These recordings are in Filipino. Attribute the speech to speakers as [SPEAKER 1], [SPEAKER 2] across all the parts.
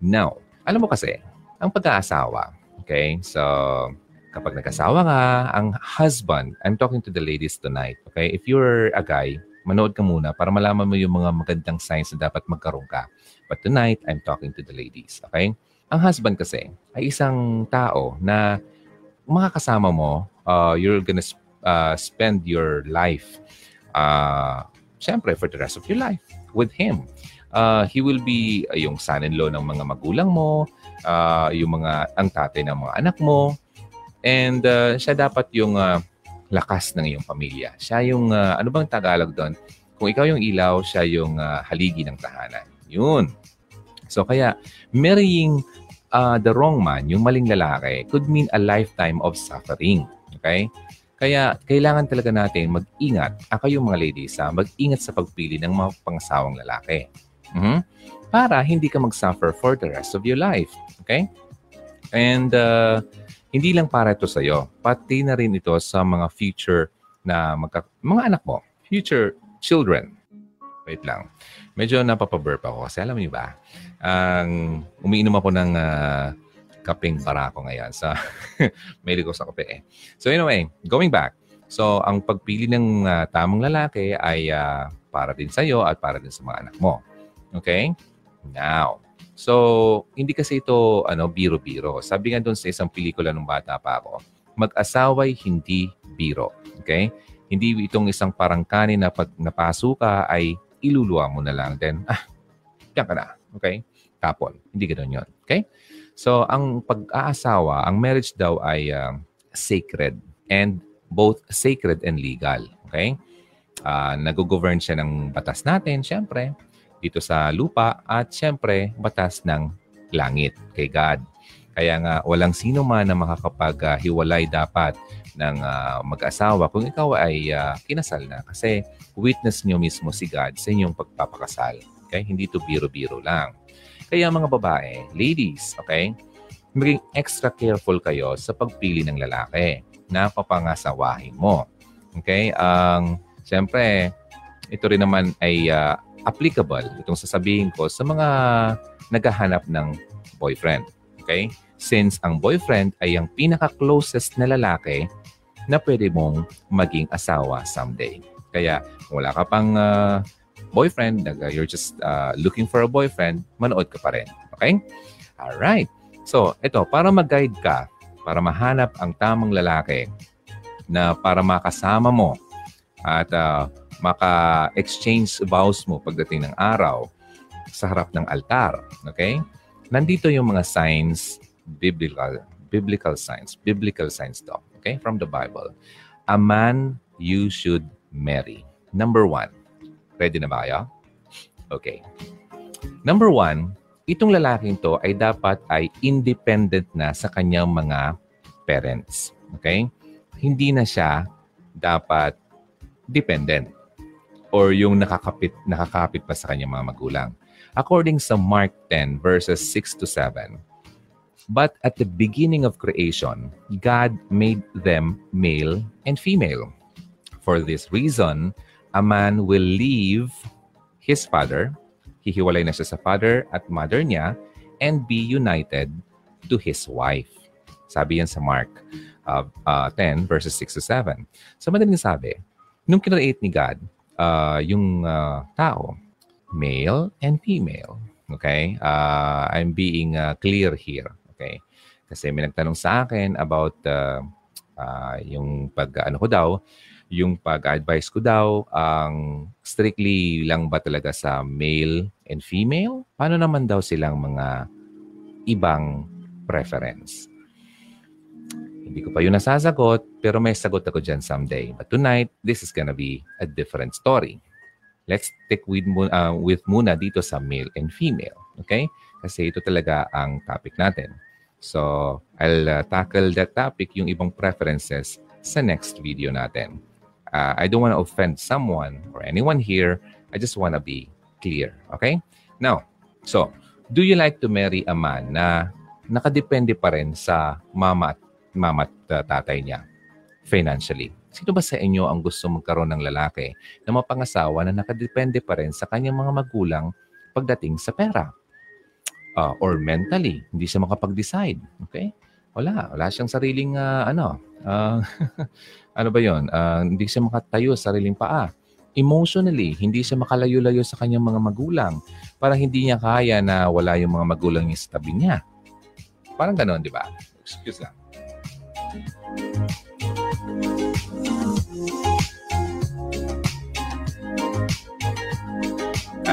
[SPEAKER 1] Now, alam mo kasi, ang pag-aasawa, okay? So, kapag nag-asawa ka, ang husband, I'm talking to the ladies tonight, okay? If you're a guy, manood ka muna para malaman mo yung mga magandang signs na dapat magkaroon ka. But tonight, I'm talking to the ladies, okay? Ang husband kasi ay isang tao na makakasama mo, uh, you're gonna uh, spend your life, uh, syempre, for the rest of your life with him. Uh, he will be uh, yung son-in-law ng mga magulang mo, uh, yung mga ang tatay ng mga anak mo, And uh, siya dapat yung uh, lakas ng iyong pamilya. Siya yung, uh, ano bang Tagalog doon? Kung ikaw yung ilaw, siya yung uh, haligi ng tahanan. Yun. So kaya, marrying uh, the wrong man, yung maling lalaki, could mean a lifetime of suffering. Okay? Kaya kailangan talaga natin mag-ingat. Ako yung mga ladies, ha, mag-ingat sa pagpili ng mga pangsawang lalaki. Mm-hmm. Para hindi ka mag-suffer for the rest of your life. Okay? And uh, hindi lang para ito sa iyo, pati na rin ito sa mga future na magka, mga anak mo, future children. Wait lang. Medyo napapaburp ako kasi alam niyo ba, ang um, umiinom ako ng uh, kapeng barako ngayon sa mahilig ko sa kape eh. So anyway, going back. So ang pagpili ng uh, tamang lalaki ay uh, para din sa iyo at para din sa mga anak mo. Okay? Now, So, hindi kasi ito ano biro-biro. Sabi nga doon sa isang pelikula nung bata pa ako, mag-asaway hindi biro. Okay? Hindi itong isang parang kanin na pag napaso ka ay iluluwa mo na lang. Then, ah, yan ka na. Okay? Tapon. Hindi ganoon yon Okay? So, ang pag-aasawa, ang marriage daw ay uh, sacred and both sacred and legal. Okay? Uh, nag-govern siya ng batas natin, syempre dito sa lupa at siyempre batas ng langit kay God. Kaya nga walang sino man na makakapaghiwalay dapat ng uh, mag-asawa kung ikaw ay uh, kinasal na kasi witness niyo mismo si God sa inyong pagpapakasal. Okay? Hindi to biro-biro lang. Kaya mga babae, ladies, okay? Maging extra careful kayo sa pagpili ng lalaki na papangasawahin mo. Okay? Ang um, siyempre, ito rin naman ay uh, applicable itong sasabihin ko sa mga naghahanap ng boyfriend. Okay? Since ang boyfriend ay ang pinaka-closest na lalaki na pwede mong maging asawa someday. Kaya wala ka pang uh, boyfriend, you're just uh, looking for a boyfriend, manood ka pa rin. Okay? Alright. So, ito, para mag-guide ka, para mahanap ang tamang lalaki na para makasama mo at uh, maka-exchange vows mo pagdating ng araw sa harap ng altar. Okay? Nandito yung mga signs, biblical, biblical signs, biblical signs to. Okay? From the Bible. A man you should marry. Number one. Ready na ba kayo? Okay. Number one, itong lalaking to ay dapat ay independent na sa kanyang mga parents. Okay? Hindi na siya dapat dependent or yung nakakapit, nakakapit pa sa kanyang mga magulang. According sa Mark 10 verses 6 to 7, But at the beginning of creation, God made them male and female. For this reason, a man will leave his father, hihiwalay na siya sa father at mother niya, and be united to his wife. Sabi yan sa Mark uh, uh, 10 verses 6 to 7. Sa so, madaling sabi, nung kinreate ni God, uh, yung uh, tao, male and female. Okay? Uh, I'm being uh, clear here. Okay? Kasi may nagtanong sa akin about uh, uh, yung pag ano ko daw, yung pag-advise ko daw, ang strictly lang ba talaga sa male and female? Paano naman daw silang mga ibang preference? Hindi ko pa yun nasasagot, pero may sagot ako dyan someday. But tonight, this is gonna be a different story. Let's stick with, uh, with muna dito sa male and female. Okay? Kasi ito talaga ang topic natin. So, I'll uh, tackle that topic, yung ibang preferences, sa next video natin. Uh, I don't want to offend someone or anyone here. I just want to be clear. Okay? Now, so, do you like to marry a man na nakadepende pa rin sa mama at mama at uh, tatay niya financially. Sino ba sa inyo ang gusto magkaroon ng lalaki na mapangasawa na nakadepende pa rin sa kanyang mga magulang pagdating sa pera? uh, or mentally, hindi siya makapag-decide. Okay? Wala. Wala siyang sariling, uh, ano, uh, ano ba yon? Uh, hindi siya makatayo sa sariling paa. Emotionally, hindi siya makalayo-layo sa kanyang mga magulang. Parang hindi niya kaya na wala yung mga magulang niya sa tabi niya. Parang ganoon, di ba? Excuse lang.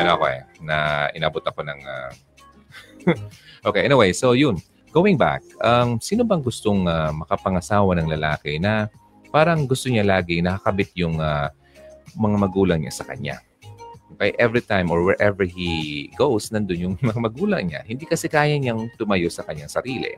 [SPEAKER 1] Ano ako eh, na inabot ako ng... Uh... okay, anyway, so yun. Going back, um, sino bang gustong uh, makapangasawa ng lalaki na parang gusto niya lagi nakakabit yung uh, mga magulang niya sa kanya? Okay, every time or wherever he goes, nandun yung mga magulang niya. Hindi kasi kaya niyang tumayo sa kanyang sarili.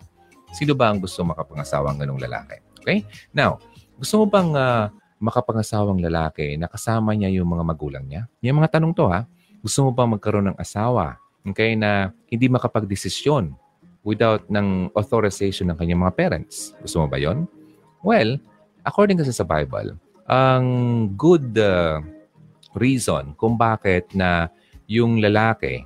[SPEAKER 1] Sino ba ang gusto makapangasawa ng ganong lalaki? Okay? Now, gusto mo bang uh, makapangasawang lalaki na kasama niya yung mga magulang niya? Yung mga tanong to ha. Gusto mo bang magkaroon ng asawa okay, na hindi makapagdesisyon without ng authorization ng kanyang mga parents? Gusto mo ba yon? Well, according kasi sa Bible, ang good uh, reason kung bakit na yung lalaki,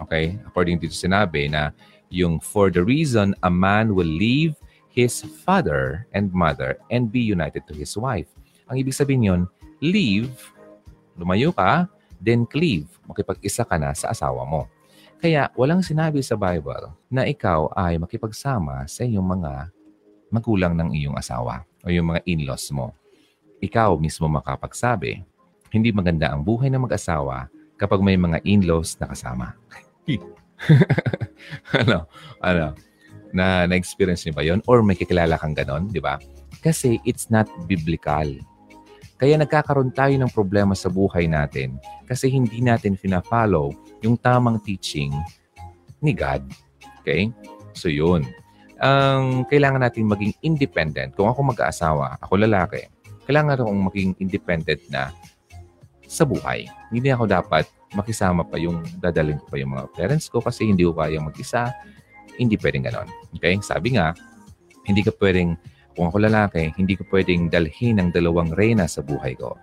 [SPEAKER 1] okay, according dito sinabi na yung for the reason a man will leave his father and mother and be united to his wife. Ang ibig sabihin yon, leave, lumayo ka, then cleave, makipag-isa ka na sa asawa mo. Kaya walang sinabi sa Bible na ikaw ay makipagsama sa iyong mga magulang ng iyong asawa o yung mga in-laws mo. Ikaw mismo makapagsabi, hindi maganda ang buhay ng mag-asawa kapag may mga in-laws na kasama. ano? Ano? Na na-experience niyo ba 'yon or may kakilala kang ganon, di ba? Kasi it's not biblical. Kaya nagkakaroon tayo ng problema sa buhay natin kasi hindi natin fina-follow yung tamang teaching ni God. Okay? So yun. Ang um, kailangan natin maging independent. Kung ako mag-aasawa, ako lalaki, kailangan akong maging independent na sa buhay. Hindi ako dapat makisama pa yung dadalhin ko pa yung mga parents ko kasi hindi ko kaya mag-isa. Hindi pwedeng ganon. Okay? Sabi nga, hindi ka pwedeng kung ako lalaki, hindi ko pwedeng dalhin ang dalawang reyna sa buhay ko.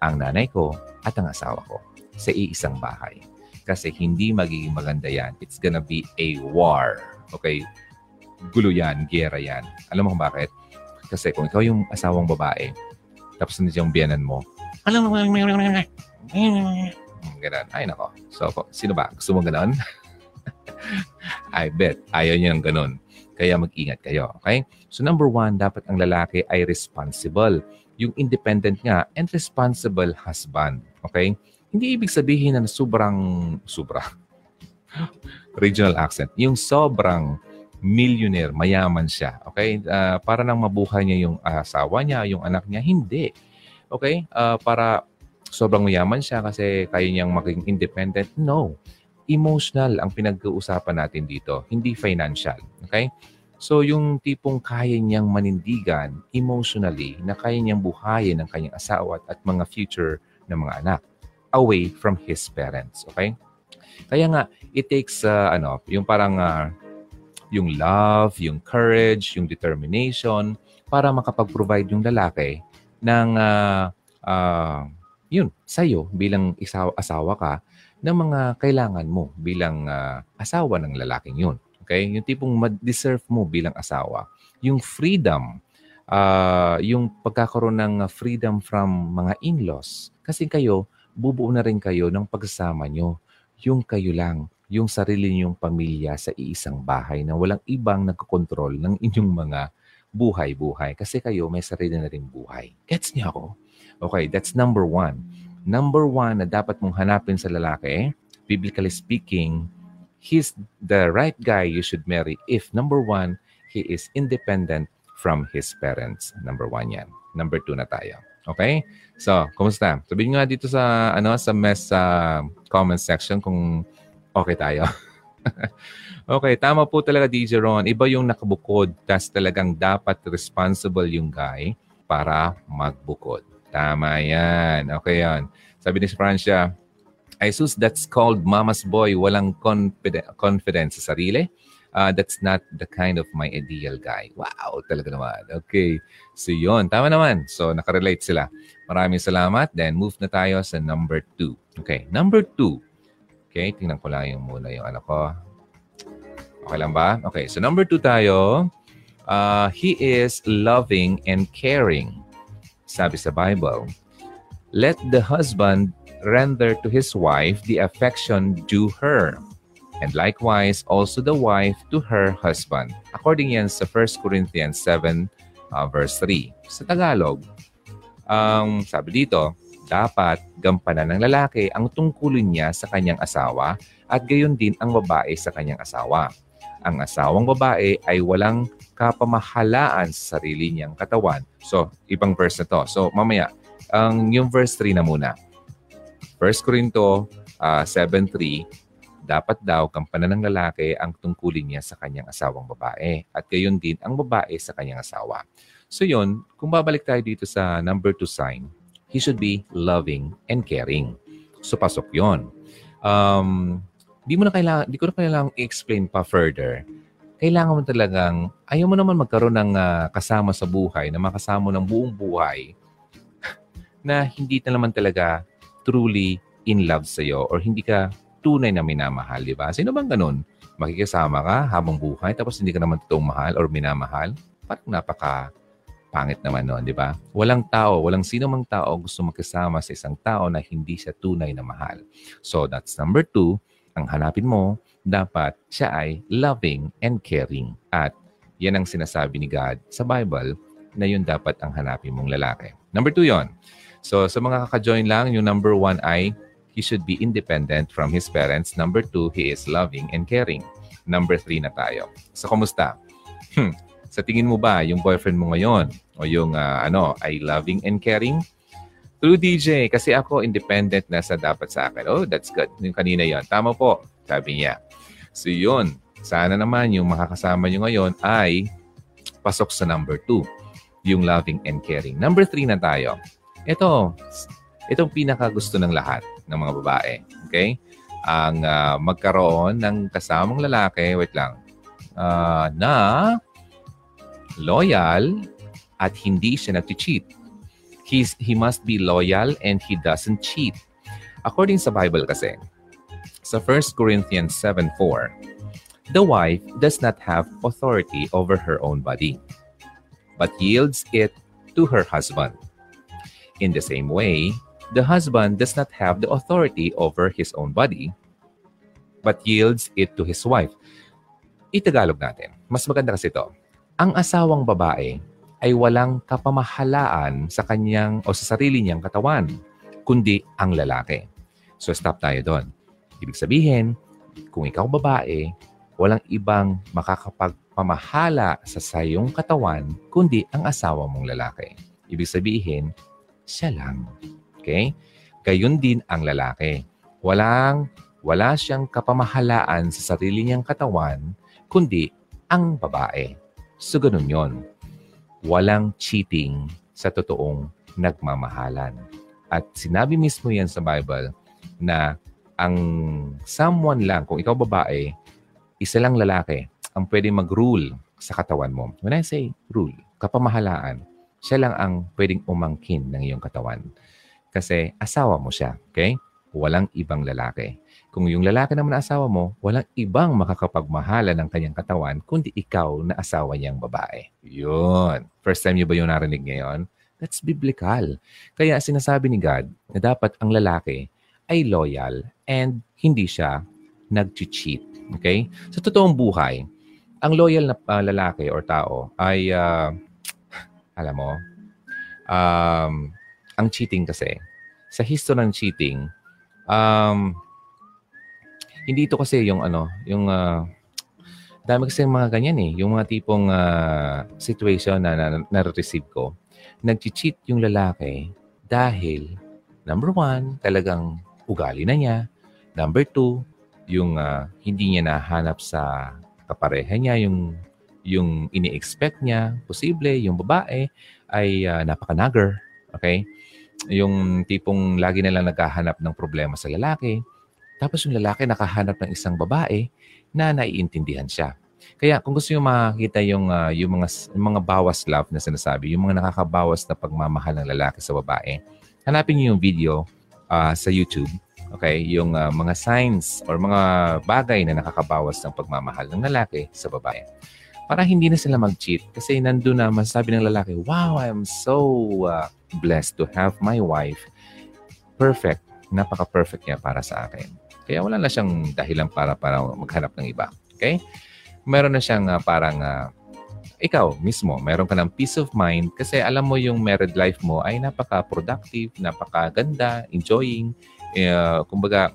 [SPEAKER 1] Ang nanay ko at ang asawa ko sa iisang bahay. Kasi hindi magiging maganda yan. It's gonna be a war. Okay? Gulo yan, gera yan. Alam mo kung bakit? Kasi kung ikaw yung asawang babae, tapos nandiyan yung biyanan mo, alam mo, Ganun. Ay, nako. So, sino ba? Gusto mo ganun? I bet. Ayaw niya ng ganun. Kaya mag-ingat kayo. Okay? So number one, dapat ang lalaki ay responsible. Yung independent nga and responsible husband. Okay? Hindi ibig sabihin na sobrang, sobra, regional accent, yung sobrang millionaire, mayaman siya. Okay? Uh, para nang mabuhay niya yung asawa niya, yung anak niya, hindi. Okay? Uh, para sobrang mayaman siya kasi kaya niyang maging independent? No emotional ang pinag-uusapan natin dito, hindi financial. Okay? So yung tipong kaya niyang manindigan emotionally na kaya niyang buhayin ang kanyang asawa at mga future ng mga anak away from his parents. Okay? Kaya nga, it takes, uh, ano, yung parang, uh, yung love, yung courage, yung determination para makapag-provide yung lalaki ng, uh, uh, yun, sa'yo bilang isaw, asawa ka ng mga kailangan mo bilang uh, asawa ng lalaking yun. Okay? Yung tipong ma-deserve mo bilang asawa. Yung freedom, uh, yung pagkakaroon ng freedom from mga in-laws. Kasi kayo, bubuo na rin kayo ng pagsasama nyo. Yung kayo lang, yung sarili niyong pamilya sa iisang bahay na walang ibang nagkokontrol ng inyong mga buhay-buhay. Kasi kayo may sarili na rin buhay. Gets niyo ako? Okay, that's number one number one na dapat mong hanapin sa lalaki, biblically speaking, he's the right guy you should marry if number one, he is independent from his parents. Number one yan. Number two na tayo. Okay? So, kumusta? Sabihin nga dito sa ano sa mess uh, comment section kung okay tayo. okay, tama po talaga DJ Ron. Iba yung nakabukod. Tas talagang dapat responsible yung guy para magbukod. Tama yan. Okay yan. Sabi ni Francia, ay sus, that's called mama's boy. Walang confident, confidence sa sarili. Uh, that's not the kind of my ideal guy. Wow, talaga naman. Okay. So yun, tama naman. So nakarelate sila. Maraming salamat. Then move na tayo sa number two. Okay, number two. Okay, tingnan ko lang yung muna yung ano ko. Okay lang ba? Okay, so number two tayo. Uh, he is loving and caring. Sabi sa Bible, let the husband render to his wife the affection due her, and likewise also the wife to her husband. According yan sa 1 Corinthians 7 uh, verse 3. Sa Tagalog, ang um, sabi dito, dapat gampanan ng lalaki ang tungkulin niya sa kanyang asawa at gayon din ang babae sa kanyang asawa. Ang asawang babae ay walang kapamahalaan sa sarili niyang katawan. So, ibang verse na to. So, mamaya, ang yung verse 3 na muna. 1 Corinto uh, ah, 7.3, dapat daw kampanan ng lalaki ang tungkulin niya sa kanyang asawang babae at gayon din ang babae sa kanyang asawa. So yun, kung babalik tayo dito sa number 2 sign, he should be loving and caring. So pasok yon. Um, di mo na kailangan, di ko na kailangan i-explain pa further. Kailangan mo talagang, ayaw mo naman magkaroon ng uh, kasama sa buhay, na makasama ng buong buhay, na hindi na naman talaga truly in love sa iyo or hindi ka tunay na minamahal, di ba? Sino bang ganun? Makikisama ka habang buhay tapos hindi ka naman totoong mahal or minamahal? Parang napaka pangit naman noon, di ba? Walang tao, walang sino mang tao gusto makisama sa isang tao na hindi siya tunay na mahal. So that's number two. Ang hanapin mo, dapat siya ay loving and caring. At yan ang sinasabi ni God sa Bible na yun dapat ang hanapin mong lalaki. Number two yon. So sa mga kaka-join lang, yung number one ay he should be independent from his parents. Number two, he is loving and caring. Number three na tayo. So kumusta? Hmm. Sa tingin mo ba yung boyfriend mo ngayon o yung uh, ano ay loving and caring? True DJ, kasi ako independent na sa dapat sa akin. Oh, that's good. Yung kanina yon. Tama po, sabi niya. So yun, sana naman yung makakasama nyo ngayon ay pasok sa number two, yung loving and caring. Number three na tayo. Ito, itong pinaka gusto ng lahat ng mga babae. Okay? Ang uh, magkaroon ng kasamang lalaki, wait lang, uh, na loyal at hindi siya nag-cheat. He's, he must be loyal and he doesn't cheat. According sa Bible kasi, sa 1 Corinthians 7.4, the wife does not have authority over her own body, but yields it to her husband. In the same way, the husband does not have the authority over his own body, but yields it to his wife. Itagalog natin. Mas maganda kasi ito. Ang asawang babae ay walang kapamahalaan sa kanyang o sa sarili niyang katawan, kundi ang lalaki. So stop tayo doon. Ibig sabihin, kung ikaw babae, walang ibang makakapagpamahala sa sayong katawan kundi ang asawa mong lalaki. Ibig sabihin, siya lang. Okay? Gayon din ang lalaki. Walang, wala siyang kapamahalaan sa sarili niyang katawan, kundi ang babae. So, ganun yon. Walang cheating sa totoong nagmamahalan. At sinabi mismo yan sa Bible na ang someone lang, kung ikaw babae, isa lang lalaki ang pwede mag-rule sa katawan mo. When I say rule, kapamahalaan, siya lang ang pwedeng umangkin ng iyong katawan. Kasi asawa mo siya, okay? Walang ibang lalaki. Kung yung lalaki naman na asawa mo, walang ibang makakapagmahala ng kanyang katawan kundi ikaw na asawa niyang babae. Yun. First time niyo ba yung narinig ngayon? That's biblical. Kaya sinasabi ni God na dapat ang lalaki ay loyal and hindi siya nag-cheat. Okay? Sa totoong buhay, ang loyal na uh, lalaki or tao ay uh, alam mo, um, ang cheating kasi, sa history ng cheating, um, hindi ito kasi yung ano, yung uh, dami kasi mga ganyan eh, yung mga tipong uh, situation na, na, na-receive ko. Nag-cheat yung lalaki dahil, number one, talagang ugali na niya. Number two, yung uh, hindi niya nahanap sa kapareha niya, yung yung ini-expect niya, posible, yung babae ay uh, napaka-nagger. Okay? Yung tipong lagi na lang naghahanap ng problema sa lalaki. Tapos yung lalaki nakahanap ng isang babae na naiintindihan siya. Kaya kung gusto niyo makita yung, uh, yung, mga, yung mga bawas love na sinasabi, yung mga nakakabawas na pagmamahal ng lalaki sa babae, hanapin niyo yung video uh, sa YouTube. okay, yung uh, mga signs or mga bagay na nakakabawas ng pagmamahal ng lalaki sa babae. Para hindi na sila mag-cheat. Kasi nandun na masasabi ng lalaki, wow, I am so uh, blessed to have my wife. Perfect. Napaka-perfect niya para sa akin. Kaya wala na siyang dahilan para para maghanap ng iba. Okay? Meron na siyang uh, parang uh, ikaw mismo, meron ka ng peace of mind kasi alam mo yung married life mo ay napaka-productive, napaka-ganda, enjoying, uh, kumbaga,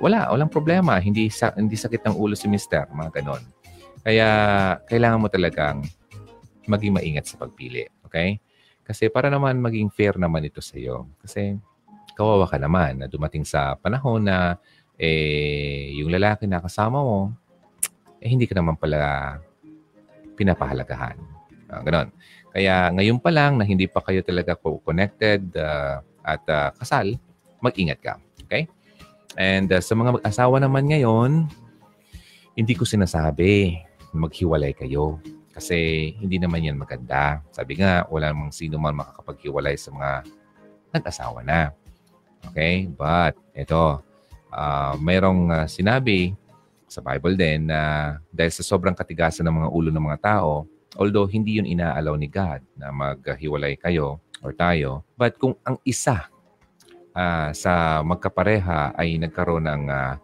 [SPEAKER 1] wala, walang problema. Hindi, sa, hindi sakit ng ulo si mister, mga ganon. Kaya, kailangan mo talagang maging maingat sa pagpili. Okay? Kasi para naman maging fair naman ito sa iyo. Kasi kawawa ka naman na dumating sa panahon na eh, yung lalaki na kasama mo, eh, hindi ka naman pala pinapahalagahan. Uh, ganon. Kaya ngayon pa lang na hindi pa kayo talaga connected uh, at uh, kasal, mag-ingat ka. Okay? And uh, sa mga mag-asawa naman ngayon, hindi ko sinasabi maghiwalay kayo. Kasi hindi naman yan maganda. Sabi nga, wala namang sino man makakapaghiwalay sa mga nag-asawa na. Okay? But, ito, uh, mayroong uh, sinabi sa Bible din na dahil sa sobrang katigasan ng mga ulo ng mga tao, although hindi yun inaalaw ni God na maghiwalay kayo or tayo, but kung ang isa uh, sa magkapareha ay nagkaroon ng uh,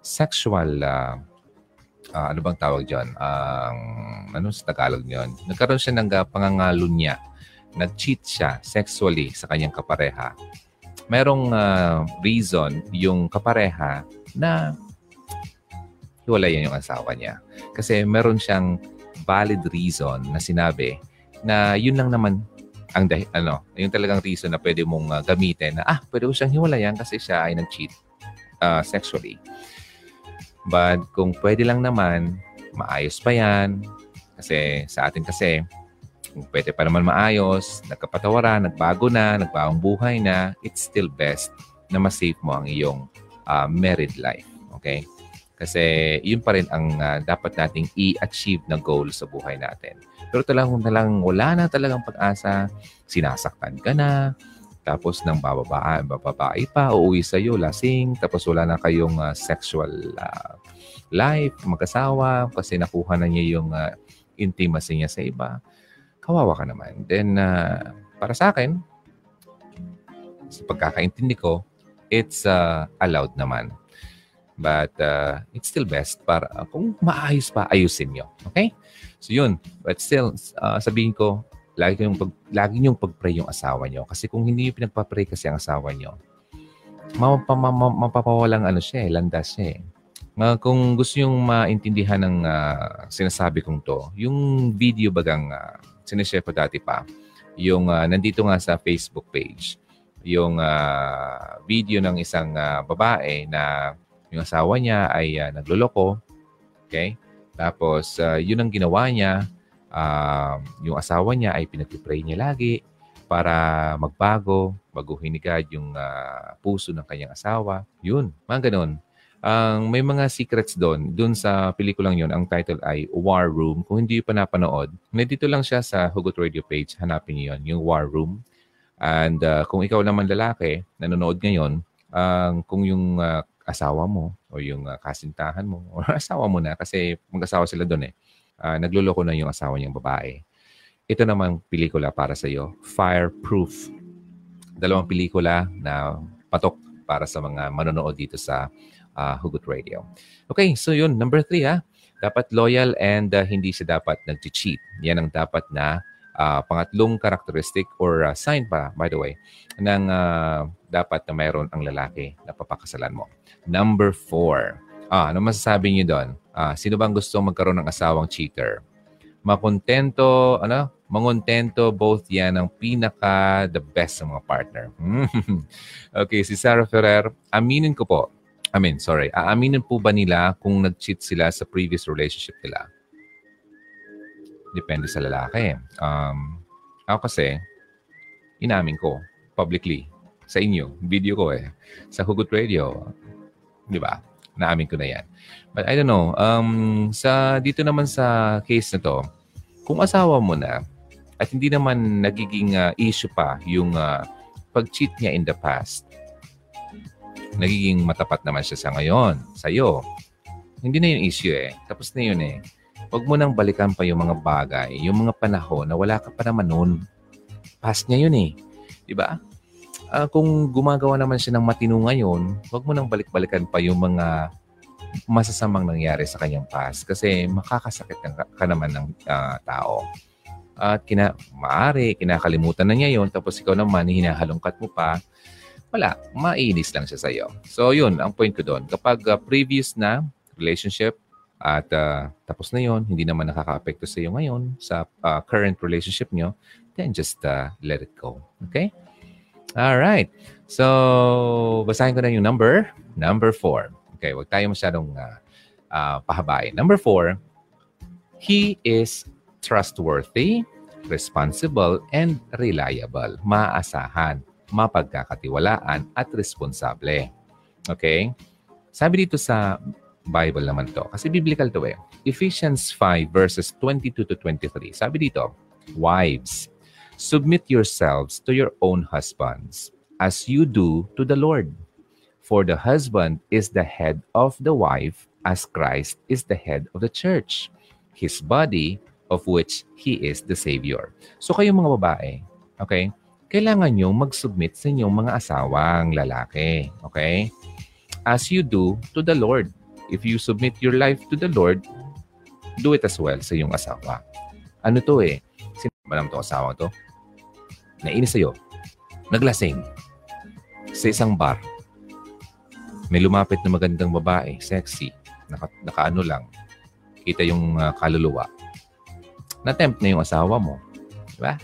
[SPEAKER 1] sexual uh, uh, ano bang tawag diyan? Ang uh, ano sa Tagalog niyon? Nagkaroon siya ng uh, pangangalo niya. Nag-cheat siya sexually sa kanyang kapareha. Merong uh, reason yung kapareha na hiwalayan yung asawa niya. Kasi meron siyang valid reason na sinabi na yun lang naman ang dahil, ano, yung talagang reason na pwede mong uh, gamitin na, ah, pwede ko siyang hiwalayan kasi siya ay nag-cheat uh, sexually. But kung pwede lang naman, maayos pa yan. Kasi sa atin kasi, kung pwede pa naman maayos, nagkapatawaran, nagbago na, nagbagong buhay na, it's still best na masave mo ang iyong uh, married life. Okay? Kasi yun pa rin ang uh, dapat nating i-achieve na goal sa buhay natin. Pero talagang, talagang wala na talagang pag-asa, sinasaktan ka na, tapos nang bababa, bababae pa, uuwi sa'yo, lasing, tapos wala na kayong uh, sexual uh, life, mag-asawa, kasi nakuha na niya yung uh, intimacy niya sa iba. Kawawa ka naman. Then, uh, para sa akin, sa pagkakaintindi ko, it's uh, allowed naman But uh, it's still best para kung maayos pa, ayusin nyo. Okay? So yun. But still, uh, sabihin ko, lagi yung pag, lagi niyong pag-pray yung asawa nyo. Kasi kung hindi niyo pinagpa-pray kasi ang asawa nyo, mapapawalang ano siya eh, landas siya eh. Uh, kung gusto yung maintindihan ng uh, sinasabi kong to, yung video bagang uh, sinishare ko dati pa, yung uh, nandito nga sa Facebook page, yung uh, video ng isang uh, babae na yung asawa niya ay uh, nagloloko. Okay? Tapos, uh, yun ang ginawa niya. Uh, yung asawa niya ay pinag-pray niya lagi para magbago, baguhin ni God yung uh, puso ng kanyang asawa. Yun, mga ganun. Ang um, may mga secrets doon. Doon sa pelikulang yun, ang title ay War Room. Kung hindi pa napanood, nandito lang siya sa Hugot Radio page. Hanapin niyo yun, yung War Room. And uh, kung ikaw naman lalaki, nanonood ngayon, uh, kung yung uh, asawa mo o yung uh, kasintahan mo o asawa mo na kasi mag-asawa sila doon eh. Uh, nagluloko na yung asawa niyang babae. Ito namang pelikula para sa iyo, Fireproof. Dalawang pelikula na patok para sa mga manonood dito sa uh, Hugot Radio. Okay, so yun, number three ha. Dapat loyal and uh, hindi siya dapat nag-cheat. Yan ang dapat na uh, pangatlong characteristic or uh, sign pa, by the way, ng uh, dapat na mayroon ang lalaki na papakasalan mo. Number four. Ah, ano masasabi niyo doon? Ah, sino bang gusto magkaroon ng asawang cheater? Makontento, ano? Mangontento, both yan ang pinaka the best sa mga partner. okay, si Sarah Ferrer, aminin ko po, I mean, sorry, aaminin po ba nila kung nag-cheat sila sa previous relationship nila? Depende sa lalaki. Um, ako kasi, inamin ko publicly sa inyo, video ko eh, sa Hugot Radio. Di ba? Naamin ko na yan. But I don't know, um, sa, dito naman sa case na to, kung asawa mo na at hindi naman nagiging uh, issue pa yung uh, pag-cheat niya in the past, nagiging matapat naman siya sa ngayon, sa'yo. Hindi na yung issue eh. Tapos na yun eh. Huwag mo nang balikan pa yung mga bagay, yung mga panahon na wala ka pa naman noon. Past niya yun eh. Di ba? Uh, kung gumagawa naman siya ng matino ngayon, huwag mo nang balik-balikan pa yung mga masasamang nangyari sa kanyang past kasi makakasakit ka, ka naman ng uh, tao. At kina, maari, kinakalimutan na niya yon tapos ikaw naman, hinahalongkat mo pa, wala, mainis lang siya sa iyo. So yun, ang point ko doon. Kapag uh, previous na relationship at uh, tapos na yon hindi naman nakaka-apekto sa iyo ngayon sa uh, current relationship nyo, then just uh, let it go. Okay? All right. So, basahin ko na yung number. Number four. Okay, wag tayo masyadong uh, uh, pahabain. Number four, he is trustworthy, responsible, and reliable. Maasahan mapagkakatiwalaan at responsable. Okay? Sabi dito sa Bible naman to. Kasi biblical to eh. Ephesians 5 verses 22 to 23. Sabi dito, Wives, submit yourselves to your own husbands as you do to the Lord. For the husband is the head of the wife as Christ is the head of the church, his body of which he is the Savior. So kayo mga babae, okay? Kailangan nyo mag-submit sa inyong mga asawang lalaki. Okay? As you do to the Lord. If you submit your life to the Lord, do it as well sa iyong asawa. Ano to eh? Sino ba to asawa to? Nainis sa'yo. Naglasing. Sa isang bar. May lumapit na magandang babae, sexy. Naka, nakaano lang. Kita yung uh, kaluluwa. Na-tempt na yung asawa mo. Diba?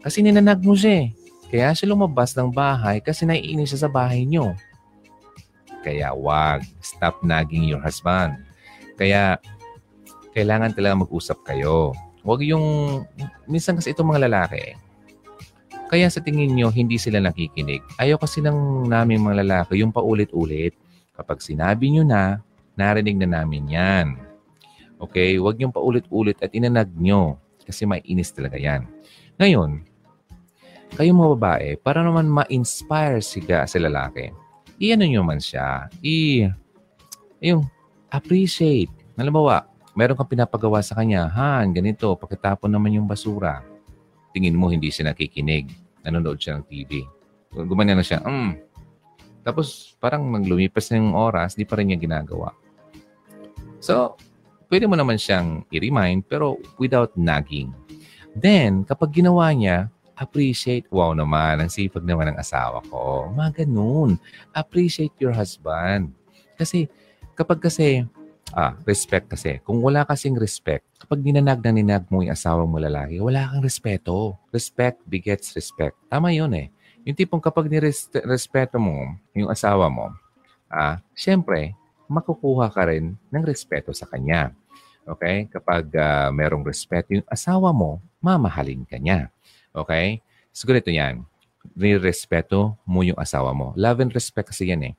[SPEAKER 1] Kasi ninanag mo siya eh. Kaya siya lumabas ng bahay kasi naiinis siya sa bahay niyo. Kaya wag, stop nagging your husband. Kaya kailangan talaga mag-usap kayo. Wag yung, minsan kasi itong mga lalaki, kaya sa tingin nyo, hindi sila nakikinig. Ayaw kasi ng namin mga lalaki yung paulit-ulit. Kapag sinabi nyo na, narinig na namin yan. Okay? Huwag yung paulit-ulit at inanag nyo. Kasi maiinis talaga yan. Ngayon, kayo mga babae, para naman ma-inspire siya sa lalaki, i-ano man siya, i, yung, appreciate. Halimbawa, meron kang pinapagawa sa kanya, Han, ganito, pakitapon naman yung basura. Tingin mo, hindi siya nakikinig. Nanonood siya ng TV. Gumanyan na siya, mm. Tapos, parang naglumipas na yung oras, di pa rin niya ginagawa. So, pwede mo naman siyang i-remind, pero without nagging. Then, kapag ginawa niya, appreciate, wow naman, ang sipag naman ng asawa ko. Mga ganun. Appreciate your husband. Kasi, kapag kasi, ah, respect kasi. Kung wala kasing respect, kapag ninanag na ninag mo yung asawa mo lalaki, wala kang respeto. Respect begets respect. Tama yun eh. Yung tipong kapag nirespeto mo yung asawa mo, ah, syempre, makukuha ka rin ng respeto sa kanya. Okay? Kapag uh, merong respeto yung asawa mo, mamahalin ka niya. Okay? So, ganito yan. Nirespeto mo yung asawa mo. Love and respect kasi yan eh.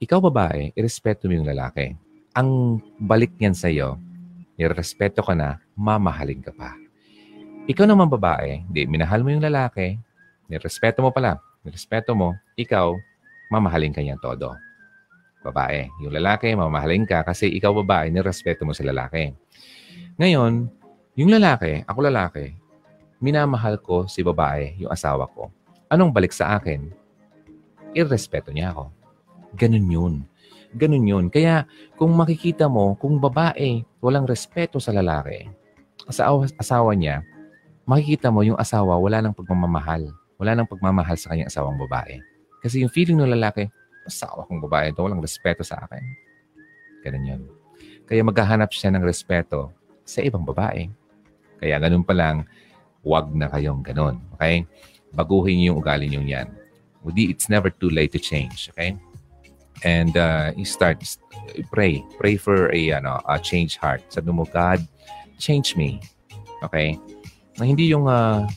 [SPEAKER 1] Ikaw babae, irespeto mo yung lalaki. Ang balik niyan sa iyo, nirespeto ka na, mamahalin ka pa. Ikaw naman babae, di, minahal mo yung lalaki, nirespeto mo pala, nirespeto mo, ikaw, mamahalin ka niyan todo. Babae. Yung lalaki, mamahalin ka kasi ikaw babae, nirespeto mo sa lalaki. Ngayon, yung lalaki, ako lalaki, minamahal ko si babae, yung asawa ko. Anong balik sa akin? Irrespeto niya ako. Ganun yun. Ganun yun. Kaya kung makikita mo, kung babae walang respeto sa lalaki, asawa, asawa niya, makikita mo yung asawa wala nang pagmamahal. Wala nang pagmamahal sa kanyang asawang babae. Kasi yung feeling ng lalaki, asawa kong babae ito, walang respeto sa akin. Ganun yun. Kaya maghahanap siya ng respeto sa ibang babae. Kaya ganun pa lang, Huwag na kayong ganun. Okay? Baguhin niyo yung ugali niyo yan. It's never too late to change. Okay? And uh, you start, pray. Pray for a, ano, a change heart. Sabi mo, God, change me. Okay? Na hindi yung, uh,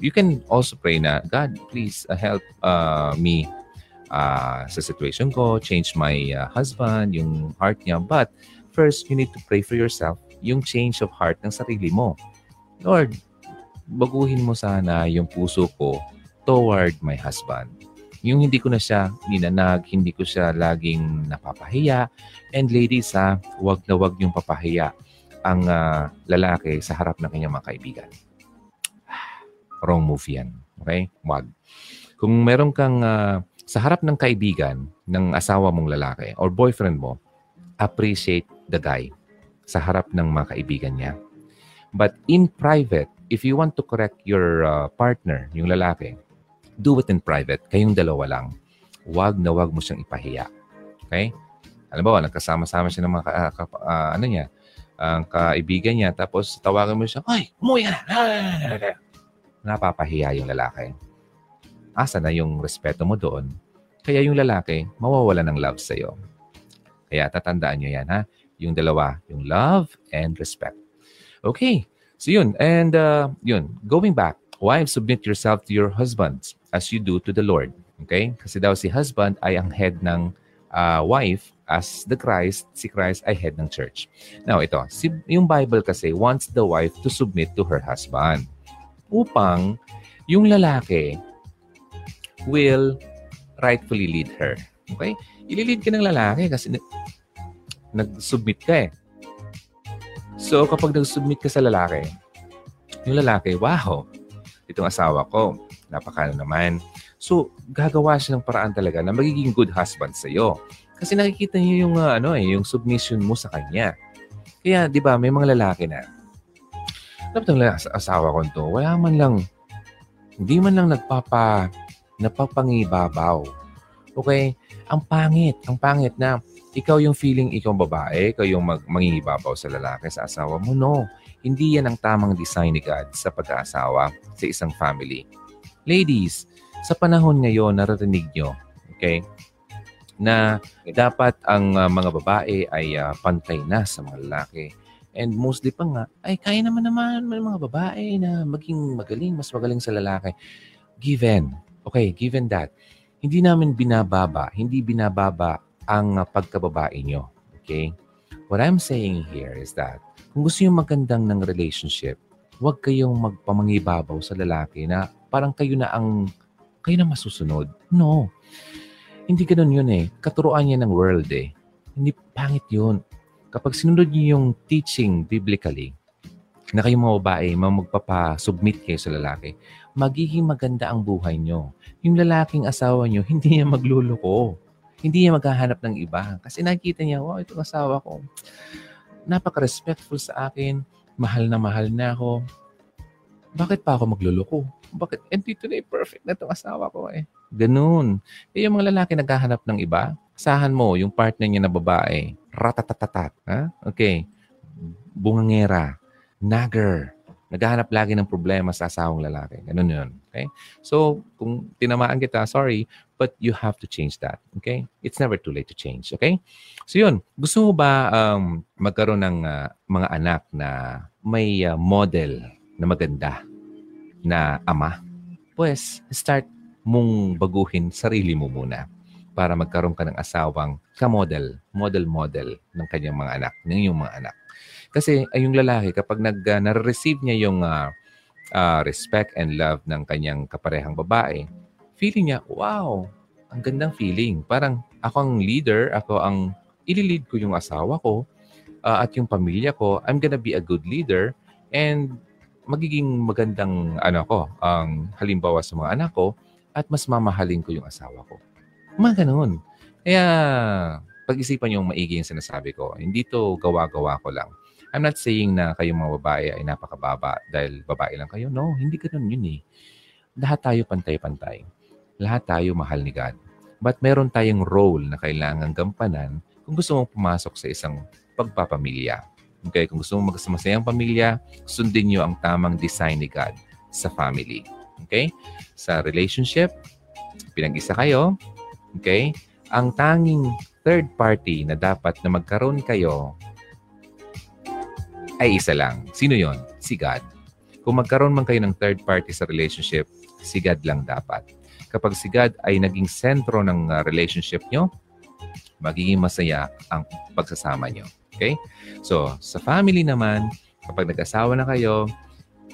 [SPEAKER 1] you can also pray na, God, please uh, help uh, me uh, sa situation ko, change my uh, husband, yung heart niya. But first, you need to pray for yourself, yung change of heart ng sarili mo. Lord, baguhin mo sana yung puso ko toward my husband. Yung hindi ko na siya ninanag, hindi ko siya laging napapahiya. And ladies, ha, wag na wag yung papahiya ang uh, lalaki sa harap ng kanyang mga kaibigan. Wrong move yan. Okay? Wag. Kung meron kang uh, sa harap ng kaibigan ng asawa mong lalaki or boyfriend mo, appreciate the guy sa harap ng mga kaibigan niya. But in private, if you want to correct your uh, partner, yung lalaki, do it in private. Kayong dalawa lang. Huwag na huwag mo siyang ipahiya. Okay? Alam ba, nagkasama-sama siya ng mga ka, ka, uh, ano niya, ang kaibigan niya, tapos tawagan mo siya, Ay, umuwi ka na! Napapahiya yung lalaki. Asa na yung respeto mo doon? Kaya yung lalaki, mawawala ng love sa'yo. Kaya tatandaan nyo yan, ha? Yung dalawa, yung love and respect. Okay. So yun. And uh, yun. Going back. Wives, submit yourself to your husbands as you do to the Lord. Okay? Kasi daw si husband ay ang head ng uh, wife as the Christ, si Christ ay head ng church. Now, ito. Si, yung Bible kasi wants the wife to submit to her husband. Upang yung lalaki will rightfully lead her. Okay? Ililid ka ng lalaki kasi nag-submit ka eh. So, kapag nag-submit ka sa lalaki, yung lalaki, wow, itong asawa ko, napakano naman. So, gagawa siya ng paraan talaga na magiging good husband sa iyo. Kasi nakikita niyo yung uh, ano eh, yung submission mo sa kanya. Kaya, 'di ba, may mga lalaki na dapat ang asawa ko to, wala man lang hindi man lang nagpapa napapangibabaw. Okay? Ang pangit, ang pangit na ikaw yung feeling ikaw babae, ikaw yung mag mangingibabaw sa lalaki, sa asawa mo. No. Hindi yan ang tamang design ni God sa pag-aasawa sa isang family. Ladies, sa panahon ngayon, naririnig nyo, okay, na dapat ang uh, mga babae ay uh, pantay na sa mga lalaki. And mostly pa nga, ay kaya naman naman ng mga babae na maging magaling, mas magaling sa lalaki. Given. Okay, given that. Hindi namin binababa, hindi binababa ang pagkababae nyo. Okay? What I'm saying here is that kung gusto yung magandang ng relationship, huwag kayong magpamangibabaw sa lalaki na parang kayo na ang kayo na masusunod. No. Hindi ganoon yun eh. Katuruan niya ng world eh. Hindi pangit yun. Kapag sinunod niyo yung teaching biblically, na kayo mga babae, magpapa-submit kayo sa lalaki, magiging maganda ang buhay nyo. Yung lalaking asawa nyo, hindi niya magluloko. Hindi niya maghahanap ng iba. Kasi nakikita niya, wow, itong asawa ko, napaka-respectful sa akin, mahal na mahal na ako. Bakit pa ako magluloko? Bakit? And dito na perfect na itong asawa ko eh. Ganun. Eh, yung mga lalaki naghahanap ng iba, asahan mo, yung partner niya na babae, ratatatatat. Ha? Okay. Bungangera. Nagger. Naghahanap lagi ng problema sa asawang lalaki. Ganun yun. Okay? So, kung tinamaan kita, sorry, but you have to change that. Okay? It's never too late to change. Okay? So, yun. Gusto mo ba um, magkaroon ng uh, mga anak na may uh, model na maganda na ama? Pues, start mong baguhin sarili mo muna para magkaroon ka ng asawang ka-model, model-model ng kanyang mga anak, ng iyong mga anak. Kasi ay yung lalaki, kapag nag, uh, na-receive niya yung uh, uh, respect and love ng kanyang kaparehang babae, feeling niya, wow, ang gandang feeling. Parang ako ang leader, ako ang ililid ko yung asawa ko uh, at yung pamilya ko. I'm gonna be a good leader and magiging magandang ano ko, ang um, halimbawa sa mga anak ko at mas mamahalin ko yung asawa ko. Mga ganun. Kaya pag-isipan yung maigi yung sinasabi ko. Hindi to gawa-gawa ko lang. I'm not saying na kayong mga babae ay napakababa dahil babae lang kayo. No, hindi ganun yun eh. Lahat tayo pantay-pantay. Lahat tayo mahal ni God. But meron tayong role na kailangan gampanan kung gusto mong pumasok sa isang pagpapamilya. Okay, kung gusto mong magkasamasayang pamilya, sundin niyo ang tamang design ni God sa family. Okay? Sa relationship, pinag-isa kayo. Okay? Ang tanging third party na dapat na magkaroon kayo ay isa lang. Sino yon? Si God. Kung magkaroon man kayo ng third party sa relationship, si God lang dapat. Kapag si God ay naging sentro ng uh, relationship nyo, magiging masaya ang pagsasama nyo. Okay? So, sa family naman, kapag nag-asawa na kayo,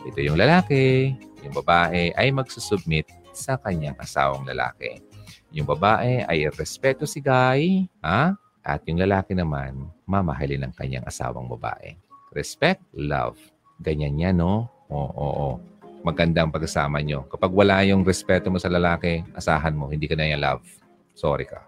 [SPEAKER 1] ito yung lalaki, yung babae ay magsusubmit sa kanyang asawang lalaki. Yung babae ay respeto si guy, ha? At yung lalaki naman, mamahalin ang kanyang asawang babae. Respect, love. Ganyan yan, no? Oo, oo. Maganda ang pagkasama nyo. Kapag wala yung respeto mo sa lalaki, asahan mo, hindi ka na yung love. Sorry ka.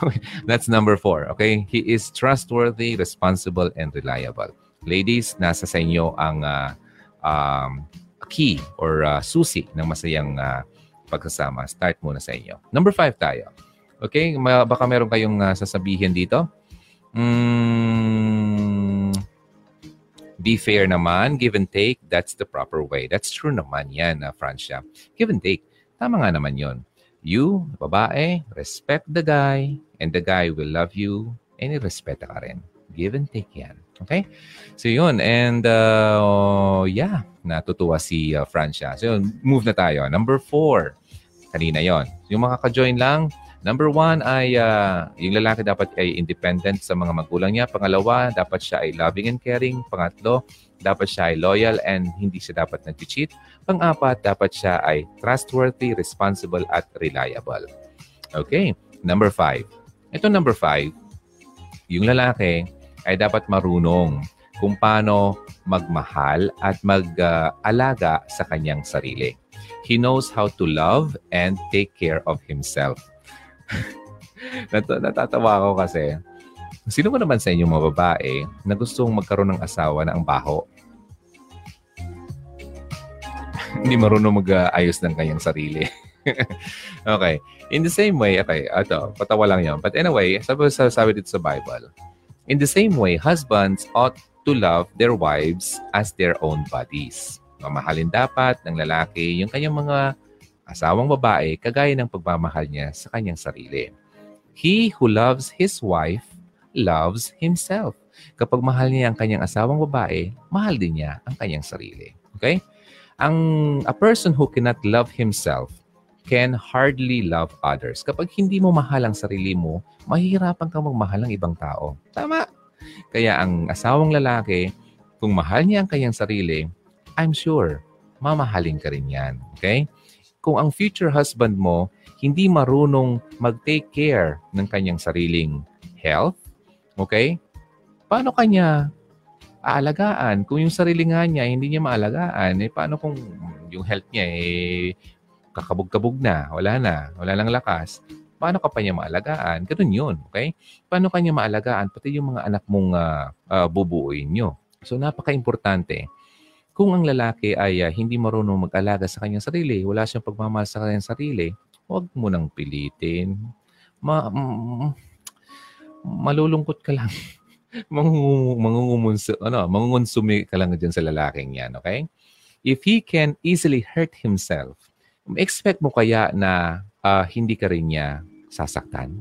[SPEAKER 1] That's number four, okay? He is trustworthy, responsible, and reliable. Ladies, nasa sa inyo ang uh, um, key or uh, susi ng masayang uh, pagsasama. Start muna sa inyo. Number five tayo. Okay? Baka meron kayong uh, sasabihin dito. Mm, be fair naman. Give and take. That's the proper way. That's true naman yan, uh, Francia. Give and take. Tama nga naman yon. You, babae, respect the guy, and the guy will love you, and i-respect ka rin. Give and take yan. Okay? So yun. And uh, yeah, natutuwa si uh, Francia. So yun, move na tayo. Number four. Kanina yon. Yung mga ka-join lang, Number one ay uh, yung lalaki dapat ay independent sa mga magulang niya. Pangalawa, dapat siya ay loving and caring. Pangatlo, dapat siya ay loyal and hindi siya dapat nag-cheat. Pang-apat, dapat siya ay trustworthy, responsible, at reliable. Okay, number five. Ito number five, yung lalaki ay dapat marunong kung paano magmahal at mag-alaga uh, sa kanyang sarili. He knows how to love and take care of himself. Nat- natatawa ako kasi, sino mo naman sa inyo mga babae na gustong magkaroon ng asawa na ang baho? Hindi marunong mag-ayos ng kanyang sarili. okay. In the same way, okay, ito, patawa lang yan. But anyway, sabi, sabi dito sa Bible, in the same way, husbands ought to love their wives as their own bodies. Mamahalin dapat ng lalaki yung kanyang mga asawang babae kagaya ng pagmamahal niya sa kanyang sarili. He who loves his wife loves himself. Kapag mahal niya ang kanyang asawang babae, mahal din niya ang kanyang sarili. Okay? Ang a person who cannot love himself can hardly love others. Kapag hindi mo mahal ang sarili mo, mahihirapan kang magmahal ng ibang tao. Tama. Kaya ang asawang lalaki, kung mahal niya ang kanyang sarili, I'm sure, mamahalin ka rin yan. Okay? Kung ang future husband mo hindi marunong mag-take care ng kanyang sariling health, okay? Paano kanya aalagaan? Kung yung sarili nga niya hindi niya maalagaan, eh paano kung yung health niya eh kakabog-kabog na, wala na, wala nang lakas, paano ka pa niya maalagaan? Ganun yun, okay? Paano kanya maalagaan? Pati yung mga anak mong uh, uh, bubuuin nyo. So, napaka-importante kung ang lalaki ay uh, hindi marunong mag-alaga sa kanyang sarili, wala siyang pagmamahal sa kanyang sarili, huwag mo nang pilitin. Ma- mm, malulungkot ka lang. mangungumunso, ano, mangungonsumi ka lang dyan sa lalaking yan, okay? If he can easily hurt himself, expect mo kaya na uh, hindi ka rin niya sasaktan?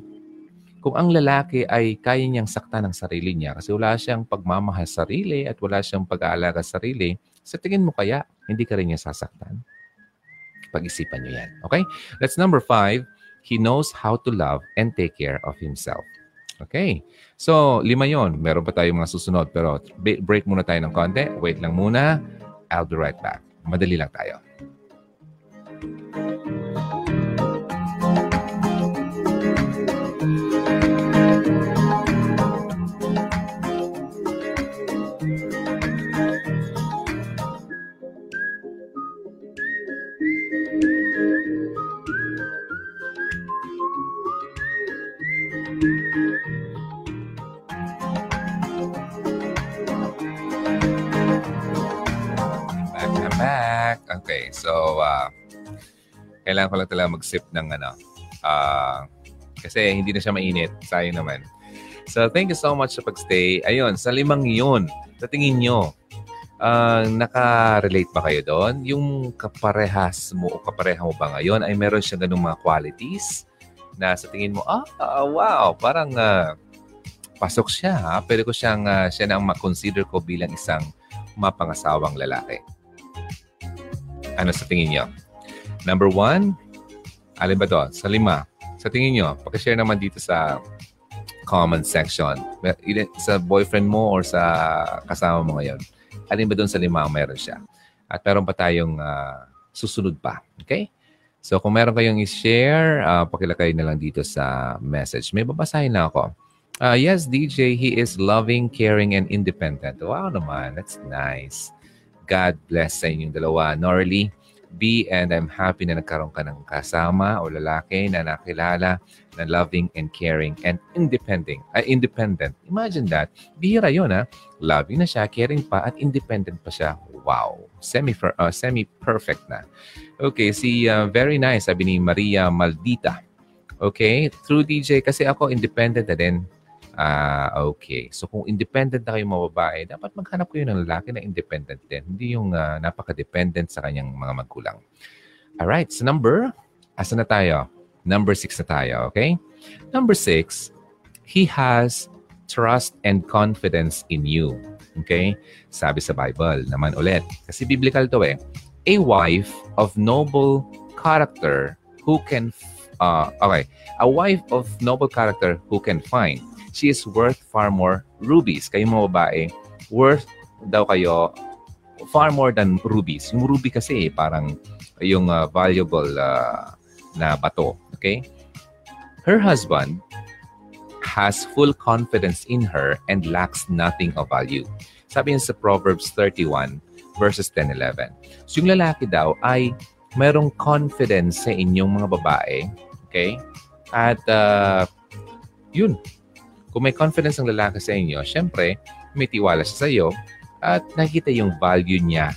[SPEAKER 1] Kung ang lalaki ay kaya niyang saktan ng sarili niya kasi wala siyang pagmamahal sa sarili at wala siyang pag-aalaga sa sarili, sa tingin mo kaya, hindi ka rin niya sasaktan? Pag-isipan niyo yan. Okay? That's number five. He knows how to love and take care of himself. Okay. So, lima yon. Meron pa tayong mga susunod. Pero break muna tayo ng konti. Wait lang muna. I'll be right back. Madali lang tayo. Okay, so uh, kailangan ko lang talaga mag-sip ng ano. Uh, kasi hindi na siya mainit. Sayang naman. So, thank you so much sa pagstay. Ayun, sa limang yun, sa tingin nyo, uh, naka-relate ba kayo doon? Yung kaparehas mo o kapareha mo ba ngayon ay meron siya ganung mga qualities na sa tingin mo, ah, uh, wow, parang uh, pasok siya. Ha? Pwede ko siyang, uh, siya na ang makonsider ko bilang isang mapangasawang lalaki. Ano sa tingin niyo? Number one, alin ba to? Sa lima. Sa tingin niyo, pakishare naman dito sa comment section. Sa boyfriend mo or sa kasama mo ngayon. Alin ba doon sa lima meron siya? At meron pa tayong uh, susunod pa. Okay? So kung meron kayong i-share, uh, pakilagay na lang dito sa message. May babasahin na ako. Uh, yes, DJ, he is loving, caring, and independent. Wow naman, that's nice. God bless sa inyong dalawa. Norly, B, and I'm happy na nagkaroon ka ng kasama o lalaki na nakilala na loving and caring and independent. Uh, independent. Imagine that. Bihira yun, ha? Loving na siya, caring pa, at independent pa siya. Wow. Semi, uh, semi-perfect na. Okay, si uh, very nice, sabi ni Maria Maldita. Okay, through DJ, kasi ako independent na din Ah, okay. So kung independent na kayo mga babae, dapat maghanap kayo ng lalaki na independent din. Hindi yung uh, napaka-dependent sa kanyang mga magulang. Alright, so number, asa na tayo? Number six na tayo, okay? Number six, he has trust and confidence in you. Okay? Sabi sa Bible naman ulit. Kasi biblical to eh. A wife of noble character who can, uh, okay, a wife of noble character who can find she is worth far more rubies. Kayo mga babae, worth daw kayo far more than rubies. Yung ruby kasi parang yung uh, valuable uh, na bato. Okay? Her husband has full confidence in her and lacks nothing of value. Sabi niya sa Proverbs 31 verses 10-11. So yung lalaki daw ay merong confidence sa inyong mga babae. Okay? At uh, yun, kung may confidence ang lalaki sa inyo, syempre, may tiwala siya sa iyo at nakikita yung value niya,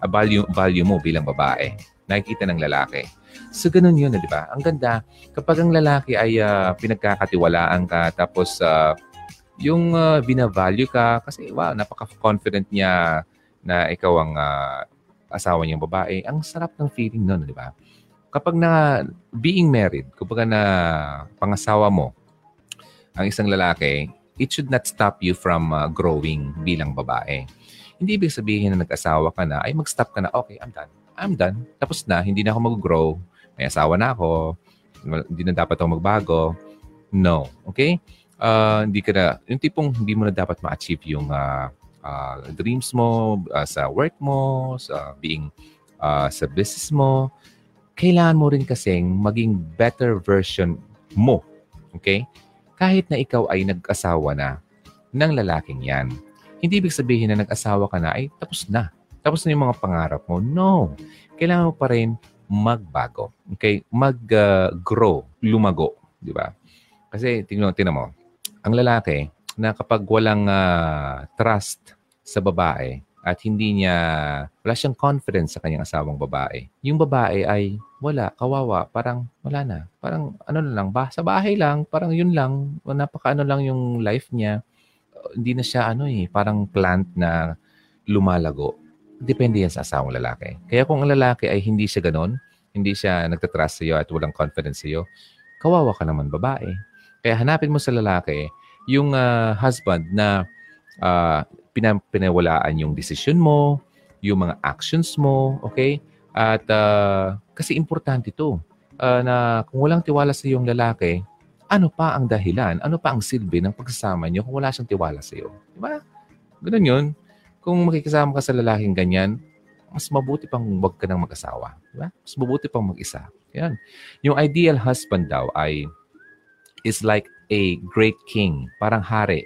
[SPEAKER 1] a value, value mo bilang babae. Nakikita ng lalaki. So, ganun yun, di ba? Ang ganda, kapag ang lalaki ay uh, pinagkakatiwalaan ka, tapos uh, yung uh, binavalue ka, kasi wow, napaka-confident niya na ikaw ang uh, asawa niyang babae, ang sarap ng feeling nun, di ba? Kapag na being married, kapag na pangasawa mo, ang isang lalaki, it should not stop you from uh, growing bilang babae. Hindi ibig sabihin na nag-asawa ka na, ay mag-stop ka na, okay, I'm done. I'm done. Tapos na, hindi na ako mag-grow. May asawa na ako. Hindi na dapat ako magbago. No. Okay? Uh, hindi ka na, yung tipong hindi mo na dapat ma-achieve yung uh, uh, dreams mo, uh, sa work mo, sa being uh, sa business mo. Kailangan mo rin kasing maging better version mo. Okay? Kahit na ikaw ay nag-asawa na ng lalaking yan. Hindi ibig sabihin na nag-asawa ka na ay tapos na. Tapos na yung mga pangarap mo. No. Kailangan mo pa rin magbago. Okay? Mag-grow, uh, lumago. Di ba? Kasi tingnan, tingnan mo, ang lalaki na kapag walang uh, trust sa babae, at hindi niya, wala siyang confidence sa kanyang asawang babae. Yung babae ay wala, kawawa, parang wala na. Parang ano na lang, ba, sa bahay lang, parang yun lang, napaka ano lang yung life niya. Hindi na siya ano eh, parang plant na lumalago. Depende yan sa asawang lalaki. Kaya kung ang lalaki ay hindi siya ganon, hindi siya nagtatrust sa iyo at walang confidence sa iyo, kawawa ka naman babae. Kaya hanapin mo sa lalaki yung uh, husband na uh, pinawalaan yung decision mo, yung mga actions mo, okay? At uh, kasi importante ito uh, na kung walang tiwala sa iyong lalaki, ano pa ang dahilan? Ano pa ang silbi ng pagsasama niyo kung wala siyang tiwala sa iyo? Di ba? Ganun yun. Kung makikisama ka sa lalaking ganyan, mas mabuti pang wag ka nang mag-asawa. Di ba? Mas mabuti pang mag-isa. Yan. Yung ideal husband daw ay is like a great king, parang hari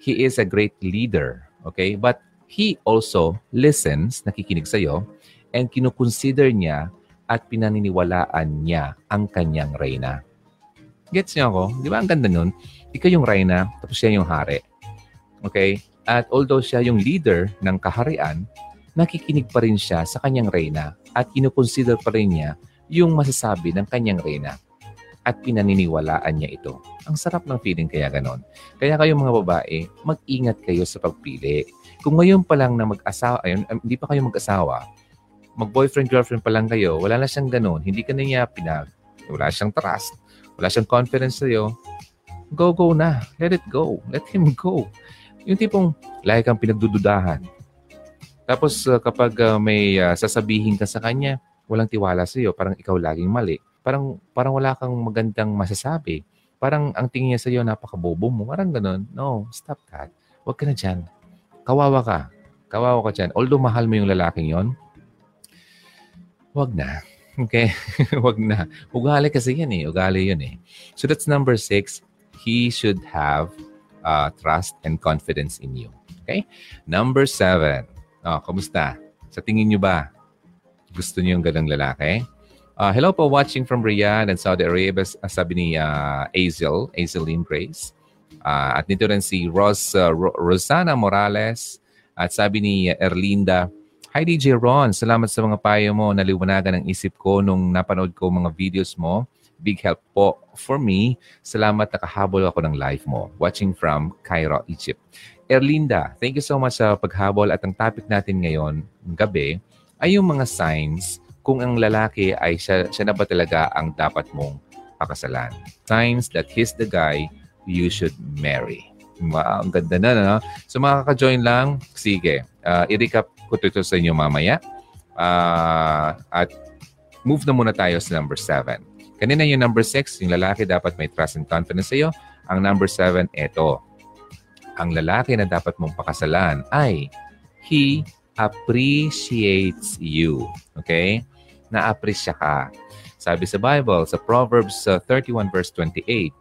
[SPEAKER 1] he is a great leader. Okay? But he also listens, nakikinig sa iyo, and kinukonsider niya at pinaniniwalaan niya ang kanyang reyna. Gets niyo ako? Di ba ang ganda nun? Ikaw yung reyna, tapos siya yung hari. Okay? At although siya yung leader ng kaharian, nakikinig pa rin siya sa kanyang reyna at kinukonsider pa rin niya yung masasabi ng kanyang reyna at pinaniniwalaan niya ito. Ang sarap ng feeling kaya ganon. Kaya kayo mga babae, mag-ingat kayo sa pagpili. Kung ngayon pa lang na mag-asawa, ayun, um, hindi pa kayo mag-asawa, mag-boyfriend, girlfriend pa lang kayo, wala na siyang ganon, hindi ka na niya pinag, wala siyang trust, wala siyang confidence sa iyo, go, go na. Let it go. Let him go. Yung tipong, lagi kang pinagdududahan. Tapos uh, kapag uh, may uh, sasabihin ka sa kanya, walang tiwala sa parang ikaw laging mali parang, parang wala kang magandang masasabi. Parang ang tingin niya sa iyo, napakabobo mo. Parang ganun. No, stop that. Huwag ka na dyan. Kawawa ka. Kawawa ka dyan. Although mahal mo yung lalaking yon, huwag na. Okay? Wag na. Ugali kasi yan eh. Ugali yun eh. So that's number six. He should have uh, trust and confidence in you. Okay? Number seven. Oh, kamusta? Sa tingin nyo ba, gusto niyo yung ganang lalaki? Uh, hello po, watching from Riyadh and Saudi Arabia, sabi ni uh, Azel, Azeline Grace. Uh, at nito rin si Ros, uh, Rosana Morales. At sabi ni Erlinda, Hi DJ Ron, salamat sa mga payo mo. Naliwanagan ang isip ko nung napanood ko mga videos mo. Big help po for me. Salamat nakahabol ako ng live mo. Watching from Cairo, Egypt. Erlinda, thank you so much sa paghabol at ang topic natin ngayon, gabi, ay yung mga signs kung ang lalaki ay siya, siya na ba talaga ang dapat mong pakasalan. Signs that he's the guy you should marry. Wow, ang ganda na, no? So makaka-join lang, sige. Uh, i-recap ko ito sa inyo mamaya. Uh, at move na muna tayo sa number 7. Kanina yung number 6, yung lalaki dapat may trust and confidence sa iyo. Ang number 7, ito. Ang lalaki na dapat mong pakasalan ay he appreciates you. Okay? Na-appreciate ka. Sabi sa Bible, sa Proverbs uh, 31 verse 28,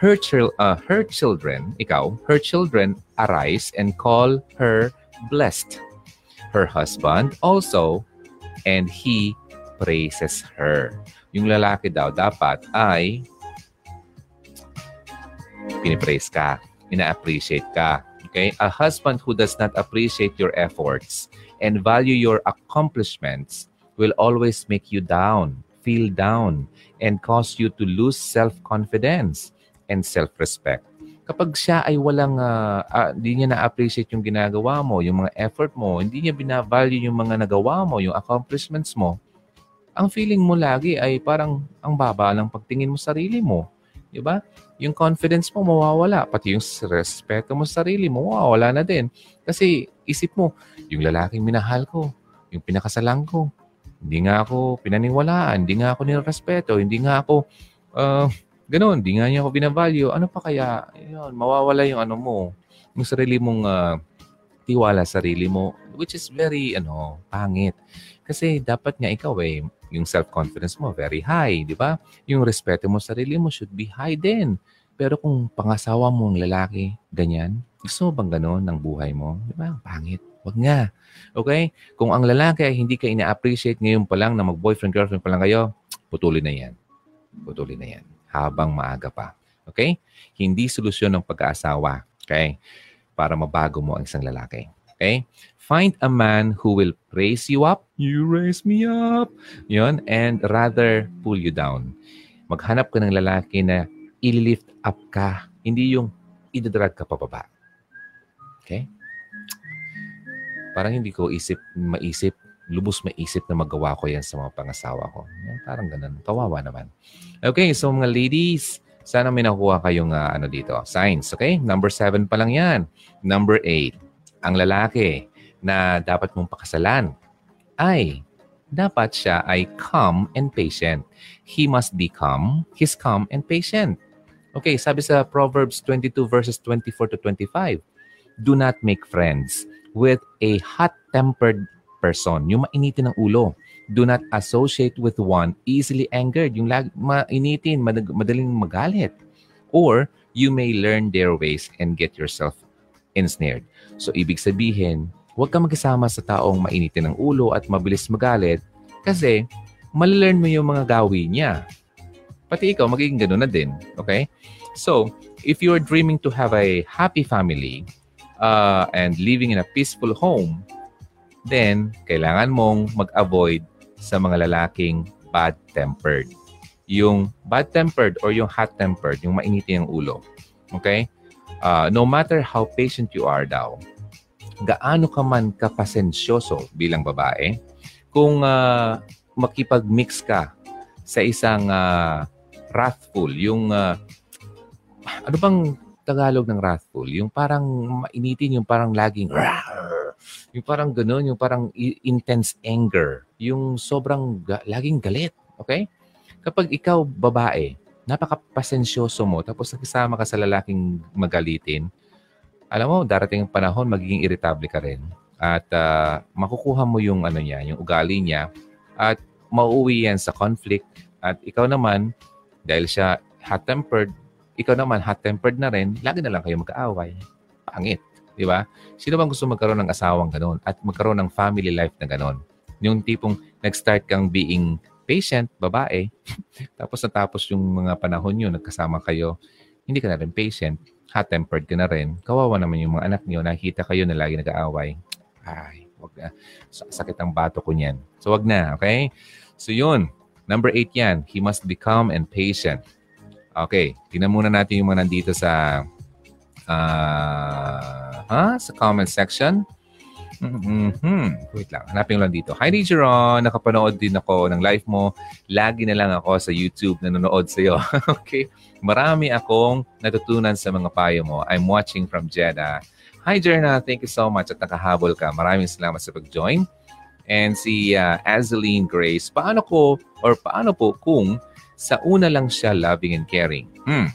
[SPEAKER 1] her, chil- uh, her children, ikaw, her children arise and call her blessed her husband also, and he praises her. Yung lalaki daw dapat ay pinipraise ka, ina-appreciate ka. Okay? A husband who does not appreciate your efforts and value your accomplishments will always make you down, feel down, and cause you to lose self-confidence and self-respect kapag siya ay walang, uh, uh, hindi niya na-appreciate yung ginagawa mo, yung mga effort mo, hindi niya binavalue yung mga nagawa mo, yung accomplishments mo, ang feeling mo lagi ay parang ang baba ng pagtingin mo sa sarili mo. Di ba? Yung confidence mo mawawala. Pati yung respeto mo sa sarili mo mawawala na din. Kasi isip mo, yung lalaking minahal ko, yung pinakasalan ko, hindi nga ako pinaniwalaan, hindi nga ako nirespeto, hindi nga ako uh, Ganon, di nga niya ako binavalue. Ano pa kaya? Yun, mawawala yung ano mo, yung sarili mong uh, tiwala sa sarili mo, which is very, ano, pangit. Kasi dapat nga ikaw eh, yung self-confidence mo very high, di ba? Yung respeto mo sa sarili mo should be high din. Pero kung pangasawa mo ang lalaki, ganyan, gusto mo bang ganon ng buhay mo? Di ba? Pangit. Wag nga. Okay? Kung ang lalaki ay hindi ka ina-appreciate ngayon pa lang na mag-boyfriend, girlfriend pa lang kayo, putulin na yan. Putulin na yan habang maaga pa. Okay? Hindi solusyon ng pag-aasawa. Okay? Para mabago mo ang isang lalaki. Okay? Find a man who will raise you up. You raise me up. Yun. And rather pull you down. Maghanap ka ng lalaki na i-lift up ka. Hindi yung idadrag ka pababa. Okay? Parang hindi ko isip, maisip lubos maisip na magawa ko yan sa mga pangasawa ko. Yan, parang ganun. Kawawa naman. Okay, so mga ladies, sana may nakuha kayong uh, ano dito, signs. Okay? Number seven pa lang yan. Number eight, ang lalaki na dapat mong pakasalan ay dapat siya ay calm and patient. He must be calm. He's calm and patient. Okay, sabi sa Proverbs 22 verses 24 to 25, Do not make friends with a hot-tempered person, yung mainitin ng ulo. Do not associate with one easily angered, yung lag, mainitin, mad- madaling magalit. Or you may learn their ways and get yourself ensnared. So ibig sabihin, huwag ka magkasama sa taong mainitin ng ulo at mabilis magalit kasi malalearn mo yung mga gawin niya. Pati ikaw, magiging gano'n na din. Okay? So, if you're dreaming to have a happy family uh, and living in a peaceful home, then kailangan mong mag-avoid sa mga lalaking bad-tempered. Yung bad-tempered or yung hot-tempered, yung mainitin ang ulo. Okay? Uh, no matter how patient you are daw, gaano ka man kapasensyoso bilang babae, kung uh, makipag-mix ka sa isang uh, wrathful, yung uh, ano bang Tagalog ng wrathful? Yung parang mainitin, yung parang laging yung parang ganun, yung parang intense anger. Yung sobrang ga- laging galit. Okay? Kapag ikaw, babae, napakapasensyoso mo, tapos nakisama ka sa lalaking magalitin, alam mo, darating ang panahon, magiging irritable ka rin. At uh, makukuha mo yung ano niya, yung ugali niya, at mauuwi yan sa conflict. At ikaw naman, dahil siya hot-tempered, ikaw naman hot-tempered na rin, lagi na lang kayo magkaaway. Pangit. Di ba? Sino bang gusto magkaroon ng asawang ganon at magkaroon ng family life na ganon? Yung tipong nag-start kang being patient, babae, tapos natapos yung mga panahon nyo, nagkasama kayo, hindi ka na rin patient, hot-tempered ka na rin, kawawa naman yung mga anak nyo, nakita kayo na lagi nag-aaway. Ay, wag na. Sakit ang bato ko niyan. So, wag na, okay? So, yun. Number eight yan. He must be calm and patient. Okay. Tingnan muna natin yung mga nandito sa uh, ha? sa comment section. Mm-hmm. Wait lang. Hanapin lang dito. Hi, Nijeron. Nakapanood din ako ng live mo. Lagi na lang ako sa YouTube nanonood sa'yo. okay. Marami akong natutunan sa mga payo mo. I'm watching from Jeddah. Hi, Jerna. Thank you so much at nakahabol ka. Maraming salamat sa pag-join. And si uh, Azeline Grace, paano ko or paano po kung sa una lang siya loving and caring? Hmm.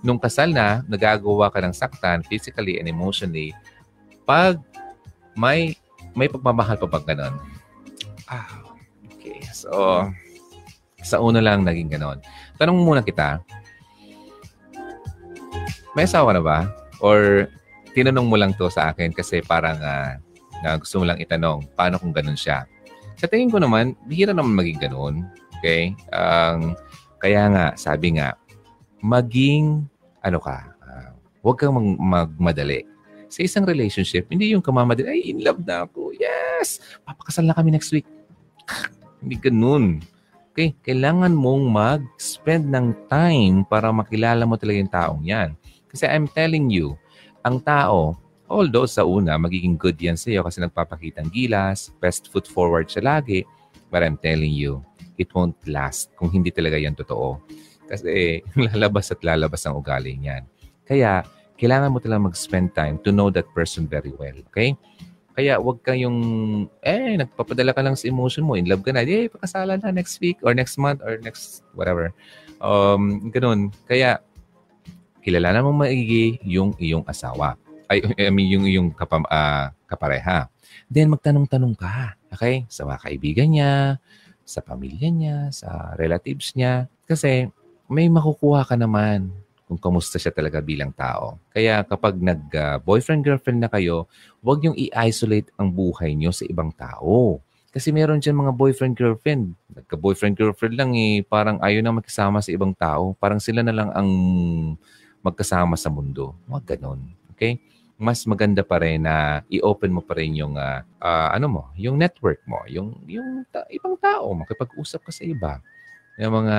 [SPEAKER 1] Nung kasal na, nagagawa ka ng saktan physically and emotionally pag may may pagmamahal pa bang ganon? Ah, okay. So, sa una lang naging ganon. Tanong muna kita, may asawa na ba? Or tinanong mo lang to sa akin kasi parang uh, na gusto mo lang itanong, paano kung ganun siya? Sa tingin ko naman, bihira naman maging ganun. Okay? Um, kaya nga, sabi nga, maging, ano ka, uh, huwag kang mag- magmadali sa isang relationship, hindi yung kamamadali, ay, in love na ako. Yes! Papakasal na kami next week. hindi ganun. Okay? Kailangan mong mag-spend ng time para makilala mo talaga yung taong yan. Kasi I'm telling you, ang tao, although sa una, magiging good yan sa iyo kasi nagpapakitang gilas, best foot forward siya lagi, but I'm telling you, it won't last kung hindi talaga yan totoo. Kasi lalabas at lalabas ang ugali niyan. Kaya, kailangan mo talaga mag-spend time to know that person very well. Okay? Kaya wag ka yung, eh, nagpapadala ka lang sa emotion mo. In love ka na. Eh, pakasalan na next week or next month or next whatever. Um, ganun. Kaya, kilala mo maigi yung iyong asawa. Ay, I mean, yung iyong kapam, uh, kapareha. Then, magtanong-tanong ka. Okay? Sa mga kaibigan niya, sa pamilya niya, sa relatives niya. Kasi, may makukuha ka naman kung kamusta siya talaga bilang tao. Kaya kapag nag-boyfriend-girlfriend na kayo, huwag niyong i-isolate ang buhay niyo sa ibang tao. Kasi meron dyan mga boyfriend-girlfriend. Nagka-boyfriend-girlfriend lang eh, parang ayaw na magkasama sa ibang tao. Parang sila na lang ang magkasama sa mundo. Huwag ganon. Okay? Mas maganda pa rin na i-open mo pa rin yung uh, uh, ano mo, yung network mo, yung yung ta- ibang tao, makipag-usap ka sa iba yung mga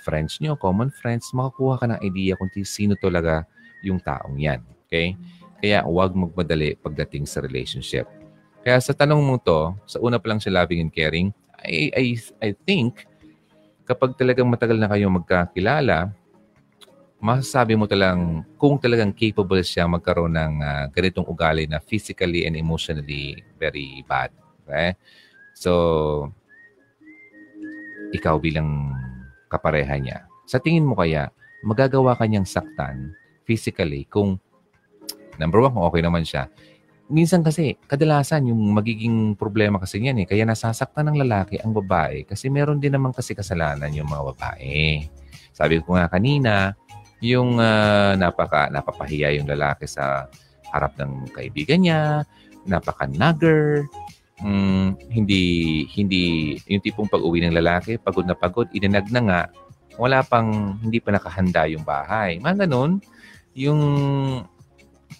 [SPEAKER 1] friends nyo, common friends, makakuha ka ng idea kung sino talaga yung taong yan. Okay? Kaya huwag magmadali pagdating sa relationship. Kaya sa tanong mo to, sa una pa lang siya loving and caring, I, I, I think kapag talagang matagal na kayo magkakilala, masasabi mo talang kung talagang capable siya magkaroon ng uh, ganitong ugali na physically and emotionally very bad. Okay? So, ikaw bilang kapareha niya. Sa tingin mo kaya, magagawa kanyang saktan physically kung number one, kung okay naman siya. Minsan kasi, kadalasan yung magiging problema kasi niyan eh. Kaya nasasaktan ng lalaki ang babae kasi meron din naman kasi kasalanan yung mga babae. Sabi ko nga kanina, yung uh, napaka, napapahiya yung lalaki sa harap ng kaibigan niya, napaka-nugger, mm, hindi hindi yung tipong pag-uwi ng lalaki, pagod na pagod, inanag na nga, wala pang hindi pa nakahanda yung bahay. Mga ganun, yung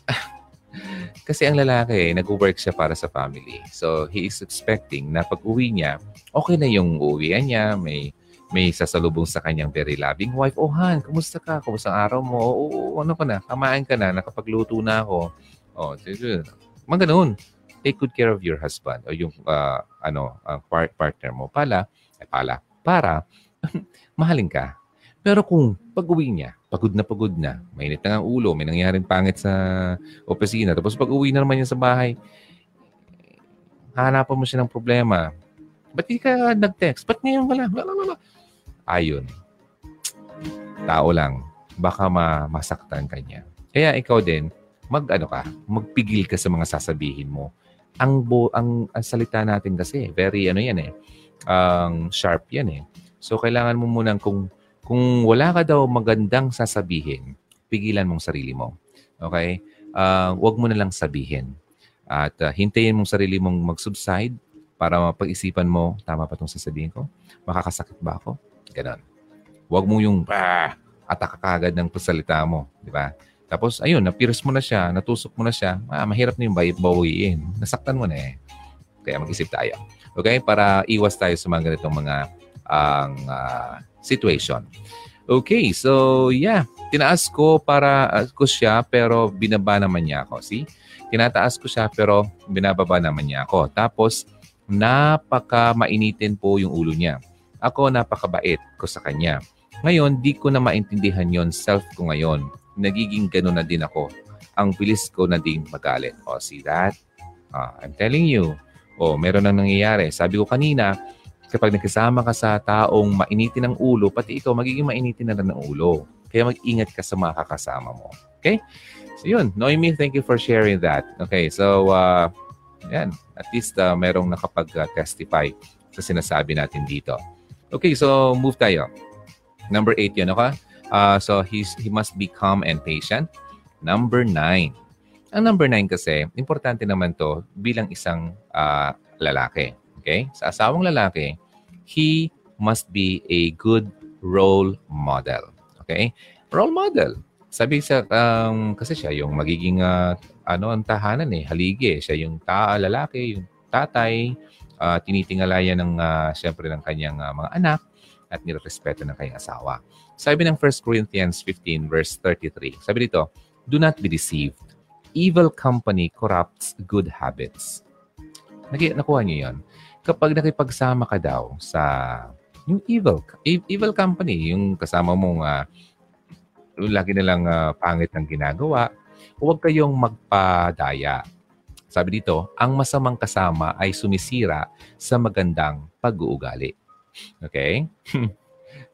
[SPEAKER 1] kasi ang lalaki, nag-work siya para sa family. So, he is expecting na pag-uwi niya, okay na yung uwian niya, may may sasalubong sa kanyang very loving wife. Oh, Han, kumusta ka? Kumusta ang araw mo? Oo, ano ka na? Kamain ka na? Nakapagluto na ako. Oh, mga ganun take good care of your husband o yung uh, ano ang part- partner mo pala ay pala para mahalin ka. Pero kung pag-uwi niya, pagod na pagod na, mainit na ang ulo, may nangyaring pangit sa opisina, tapos pag-uwi na naman niya sa bahay, hahanapan mo siya ng problema. Ba't di ka nag-text? Ba't ngayon wala? Ayun. Tao lang. Baka ma masaktan ka niya. Kaya ikaw din, mag ano ka, magpigil ka sa mga sasabihin mo ang, bo, ang, ang salita natin kasi, very ano yan eh, ang um, sharp yan eh. So, kailangan mo munang kung, kung wala ka daw magandang sasabihin, pigilan mong sarili mo. Okay? Uh, huwag mo na lang sabihin. At uh, hintayin mong sarili mong mag-subside para mapag-isipan mo, tama pa itong sasabihin ko? Makakasakit ba ako? Ganon. Huwag mo yung bah, ataka kagad ng pasalita mo. Di ba? Tapos, ayun, napirs mo na siya, natusok mo na siya, ah, mahirap na yung bawiin. Nasaktan mo na eh. Kaya mag-isip tayo. Okay? Para iwas tayo sa mga ganitong mga ang uh, situation. Okay, so yeah, tinaas ko para uh, ko siya pero binaba naman niya ako. See? Tinataas ko siya pero binababa naman niya ako. Tapos napaka mainitin po yung ulo niya. Ako napakabait ko sa kanya. Ngayon, di ko na maintindihan yon self ko ngayon. Nagiging gano'n na din ako. Ang bilis ko na din magalit. Oh, see that? Uh, I'm telling you. Oh, meron nang nangyayari. Sabi ko kanina, kapag nakisama ka sa taong mainitin ang ulo, pati ikaw magiging mainitin na rin ang ulo. Kaya mag-ingat ka sa mga kakasama mo. Okay? So yun, Noemi, thank you for sharing that. Okay, so uh, yan, at least uh, merong nakapag-testify sa sinasabi natin dito. Okay, so move tayo. Number eight yun, okay? Uh, so he's, he must be calm and patient. Number nine. Ang number nine kasi, importante naman to bilang isang uh, lalaki. Okay? Sa asawang lalaki, he must be a good role model. Okay? Role model. Sabi sa, um, kasi siya yung magiging, uh, ano, ang tahanan eh, haligi. Siya yung ta lalaki, yung tatay, uh, tinitingalayan ng, uh, siyempre, ng kanyang uh, mga anak at nirespeto ng kanyang asawa. Sabi ng 1 Corinthians 15 verse 33, sabi dito, Do not be deceived. Evil company corrupts good habits. Naki, nakuha niyo yon kapag nakipagsama ka daw sa yung evil, evil company, yung kasama mong uh, lagi nilang uh, pangit ng ginagawa, huwag kayong magpadaya. Sabi dito, ang masamang kasama ay sumisira sa magandang pag-uugali. Okay?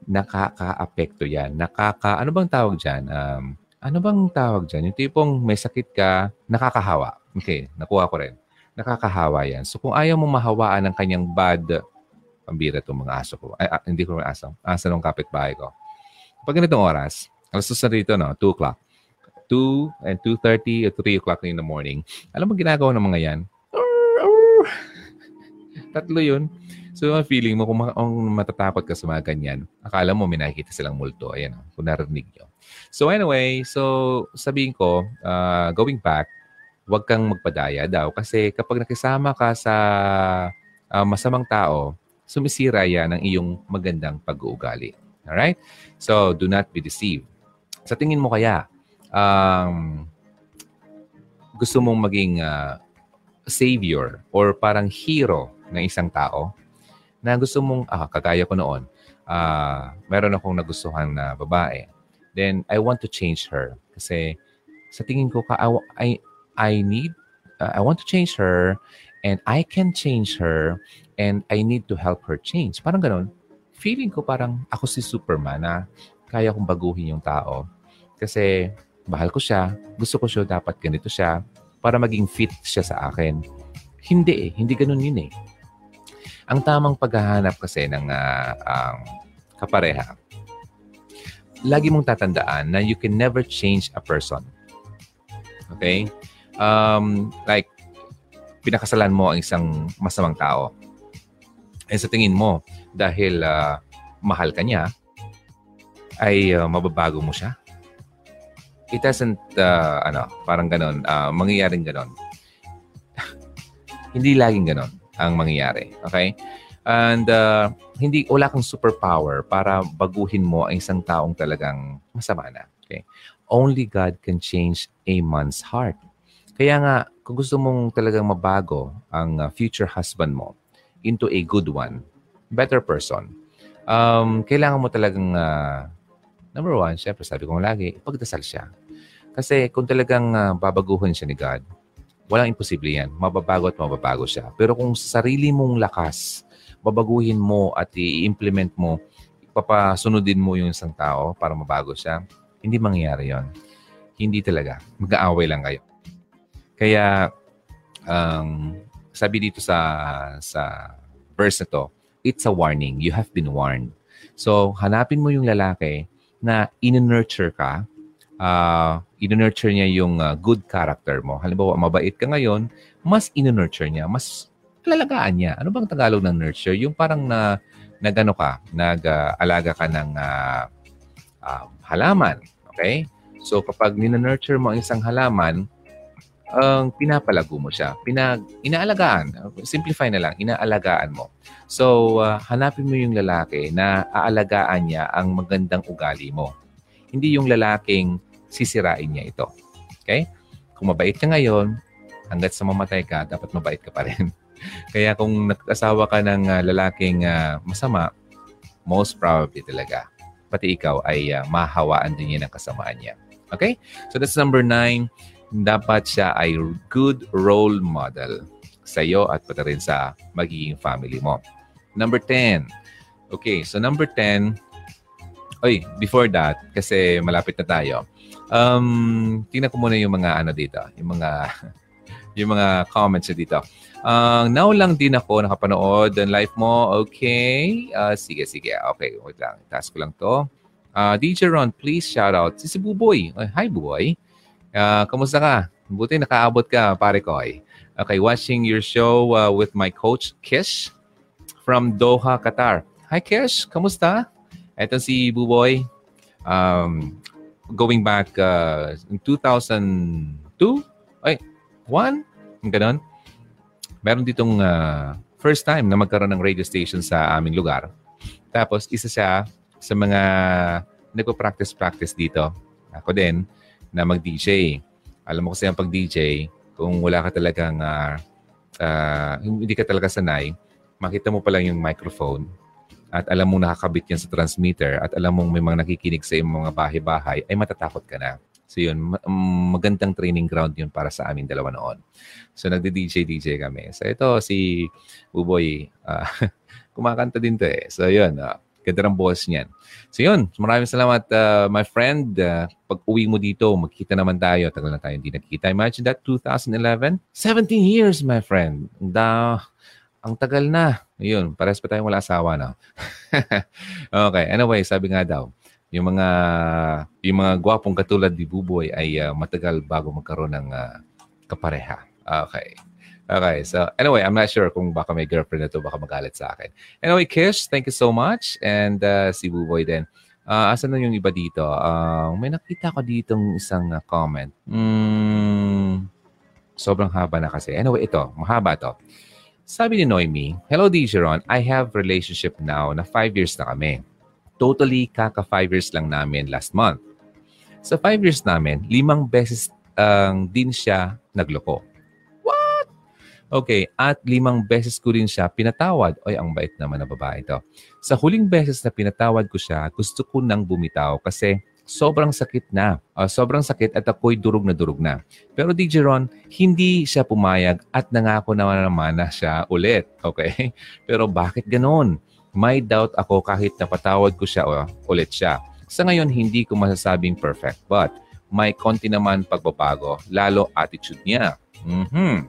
[SPEAKER 1] Nakaka-apekto yan. Nakaka, ano bang tawag dyan? Um, ano bang tawag dyan? Yung tipong may sakit ka, nakakahawa. Okay, nakuha ko rin nakakahawa yan. So kung ayaw mo mahawaan ng kanyang bad, pambira itong mga aso ko. Ay, ah, hindi ko mga aso. Aso ng kapitbahay ko. Pag ganitong oras, alas na rito, no? 2 o'clock. 2 and 2.30 at 3 o'clock in the morning. Alam mo ginagawa ng mga yan? Tatlo yun. So, ang feeling mo, kung, matatakot ka sa mga ganyan, akala mo may nakikita silang multo. Ayan, kung narinig nyo. So, anyway, so sabihin ko, uh, going back, huwag kang magpadaya daw. Kasi kapag nakisama ka sa uh, masamang tao, sumisira yan ng iyong magandang pag-uugali. Alright? So, do not be deceived. Sa tingin mo kaya, um, gusto mong maging uh, savior or parang hero ng isang tao na gusto mong, ah, kagaya ko noon, uh, meron akong nagustuhan na babae. Then, I want to change her. Kasi sa tingin ko, ka, I, I need, uh, I want to change her and I can change her and I need to help her change. Parang ganun. Feeling ko parang ako si Superman na kaya kong baguhin yung tao. Kasi bahal ko siya, gusto ko siya, dapat ganito siya para maging fit siya sa akin. Hindi eh, hindi ganun yun eh. Ang tamang paghahanap kasi ng uh, um, kapareha, lagi mong tatandaan na you can never change a person. Okay? um, like, pinakasalan mo ang isang masamang tao. Eh sa tingin mo, dahil uh, mahal ka niya, ay uh, mababago mo siya? It doesn't, uh, ano, parang ganon, uh, mangyayaring ganon. hindi laging ganon ang mangyayari. Okay? And uh, hindi, wala kang superpower para baguhin mo ang isang taong talagang masama na. Okay? Only God can change a man's heart. Kaya nga, kung gusto mong talagang mabago ang uh, future husband mo into a good one, better person, um, kailangan mo talagang, uh, number one, syempre sabi ko lagi, pagdasal siya. Kasi kung talagang uh, babaguhin siya ni God, walang imposible yan. Mababago at mababago siya. Pero kung sa sarili mong lakas, babaguhin mo at i-implement mo, papasunodin mo yung isang tao para mabago siya, hindi mangyayari yon. Hindi talaga. Mag-aaway lang kayo. Kaya, um, sabi dito sa sa verse na to, it's a warning. You have been warned. So, hanapin mo yung lalaki na in-nurture ka, uh, in-nurture niya yung uh, good character mo. Halimbawa, mabait ka ngayon, mas in-nurture niya, mas lalagaan niya. Ano bang Tagalog ng nurture? Yung parang na nagano ka, nag-alaga uh, ka ng uh, uh, halaman. Okay? So kapag nina-nurture mo ang isang halaman, ang uh, pinapalago mo siya. Pinag inaalagaan. Simplify na lang, inaalagaan mo. So uh, hanapin mo yung lalaki na aalagaan niya ang magandang ugali mo. Hindi yung lalaking sisirain niya ito. Okay? Kung mabait ka ngayon, hanggat sa mamatay ka, dapat mabait ka pa rin. Kaya kung nag-asawa ka ng uh, lalaking uh, masama, most probably talaga, pati ikaw ay uh, mahawaan din niya ng kasamaan niya. Okay? So that's number nine dapat siya ay good role model sa iyo at pati rin sa magiging family mo. Number 10. Okay, so number 10, oy, before that, kasi malapit na tayo, um, tingnan ko muna yung mga ano dito, yung mga yung mga comments dito. Uh, now lang din ako nakapanood ng live mo. Okay. Uh, sige, sige. Okay, wait lang. Task ko lang to. Uh, DJ Ron, please shout out. Si si Buboy. hi, Buboy. Uh, kamusta ka? Buti nakaabot ka, pare ko. Okay, watching your show uh, with my coach, Kish, from Doha, Qatar. Hi, Kish. Kamusta? Ito si Buboy. Um, going back uh, in 2002? Ay, 1? Ganon. Meron ditong uh, first time na magkaroon ng radio station sa aming lugar. Tapos, isa siya sa mga nagpo-practice-practice dito. Ako din na mag-DJ. Alam mo kasi ang pag-DJ, kung wala ka talagang, uh, uh, hindi ka talaga sanay, makita mo pa lang yung microphone at alam mong nakakabit yan sa transmitter at alam mong may mga nakikinig sa iyong mga bahay-bahay, ay matatakot ka na. So yun, magandang training ground yun para sa aming dalawa noon. So nagdi-DJ-DJ kami. So ito si Buboy, uh, kumakanta din to eh. So yun, uh, Ganda ng boss niyan. So yun, maraming salamat uh, my friend. Uh, pag uwi mo dito, magkita naman tayo. Tagal na tayo hindi nakikita. Imagine that, 2011? 17 years, my friend. Da, ang tagal na. Ayun, pares pa tayong wala asawa na. okay, anyway, sabi nga daw, yung mga yung mga gwapong katulad ni Buboy ay uh, matagal bago magkaroon ng uh, kapareha. Okay. Okay, so anyway, I'm not sure kung baka may girlfriend na to, baka magalit sa akin. Anyway, Kish, thank you so much. And uh, si Buboy din. Uh, asan na yung iba dito? Uh, may nakita ko ditong isang uh, comment. Mm, sobrang haba na kasi. Anyway, ito, mahaba to. Sabi ni Noemi, Hello, Dijeron. I have relationship now na 5 years na kami. Totally kaka 5 years lang namin last month. Sa 5 years namin, limang beses ang uh, din siya nagloko. Okay, at limang beses ko rin siya pinatawad. Oy, ang bait naman na babae ito. Sa huling beses na pinatawad ko siya, gusto ko nang bumitaw kasi sobrang sakit na. Uh, sobrang sakit at ako'y durog na durog na. Pero DJ Ron, hindi siya pumayag at nangako naman naman na siya ulit. Okay? Pero bakit ganon? May doubt ako kahit napatawad ko siya o ulit siya. Sa ngayon, hindi ko masasabing perfect but may konti naman pagbabago, lalo attitude niya. Mm-hmm.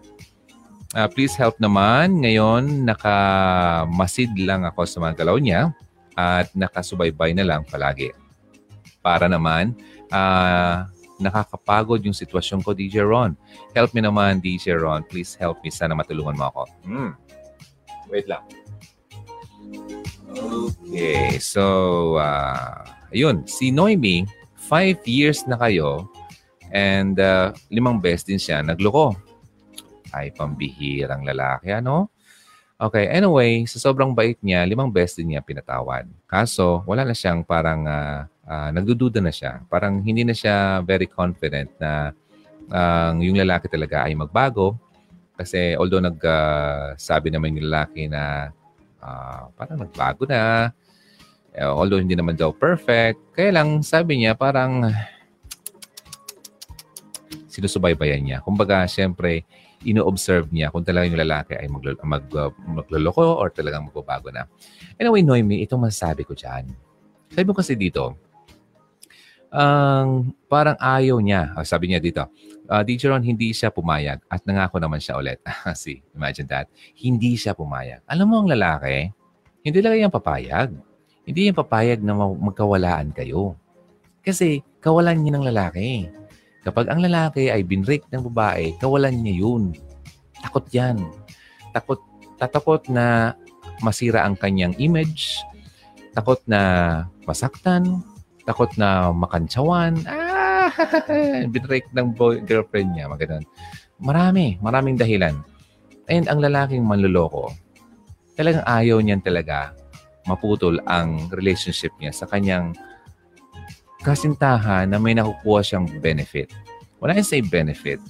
[SPEAKER 1] Uh, please help naman. Ngayon, nakamasid lang ako sa mga galaw niya at nakasubaybay na lang palagi. Para naman, uh, nakakapagod yung sitwasyon ko, DJ Ron. Help me naman, DJ Ron. Please help me. Sana matulungan mo ako. Hmm. Wait lang. Okay, so, uh, ayun. Si Noemi, five years na kayo and uh, limang best din siya nagloko ay pambihirang lalaki, ano? Okay, anyway, sa sobrang bait niya, limang beses din niya pinatawad. Kaso, wala na siyang parang uh, uh, nagdududa na siya. Parang hindi na siya very confident na uh, yung lalaki talaga ay magbago. Kasi although nagsabi uh, naman yung lalaki na uh, parang nagbago na, uh, although hindi naman daw perfect, kaya lang sabi niya parang sinusubaybayan niya. Kumbaga, syempre, ino-observe niya kung talagang yung lalaki ay maglo- mag, uh, magloloko or talagang magbabago na. Anyway, Noemi, itong masasabi ko dyan. Sabi mo kasi dito, ang um, parang ayaw niya, oh, sabi niya dito, uh, DJ Ron, hindi siya pumayag at nangako naman siya ulit. See, imagine that. Hindi siya pumayag. Alam mo ang lalaki, hindi lang yan papayag. Hindi yan papayag na magkawalaan kayo. Kasi kawalan niya ng lalaki. Kapag ang lalaki ay binrake ng babae, kawalan niya yun. Takot yan. Takot, tatakot na masira ang kanyang image, takot na masaktan, takot na makantsawan, ah, binrake ng boy, girlfriend niya, mga Marami, maraming dahilan. And ang lalaking manluloko, talagang ayaw niyan talaga maputol ang relationship niya sa kanyang kasintahan na may nakukuha siyang benefit. When I say benefit,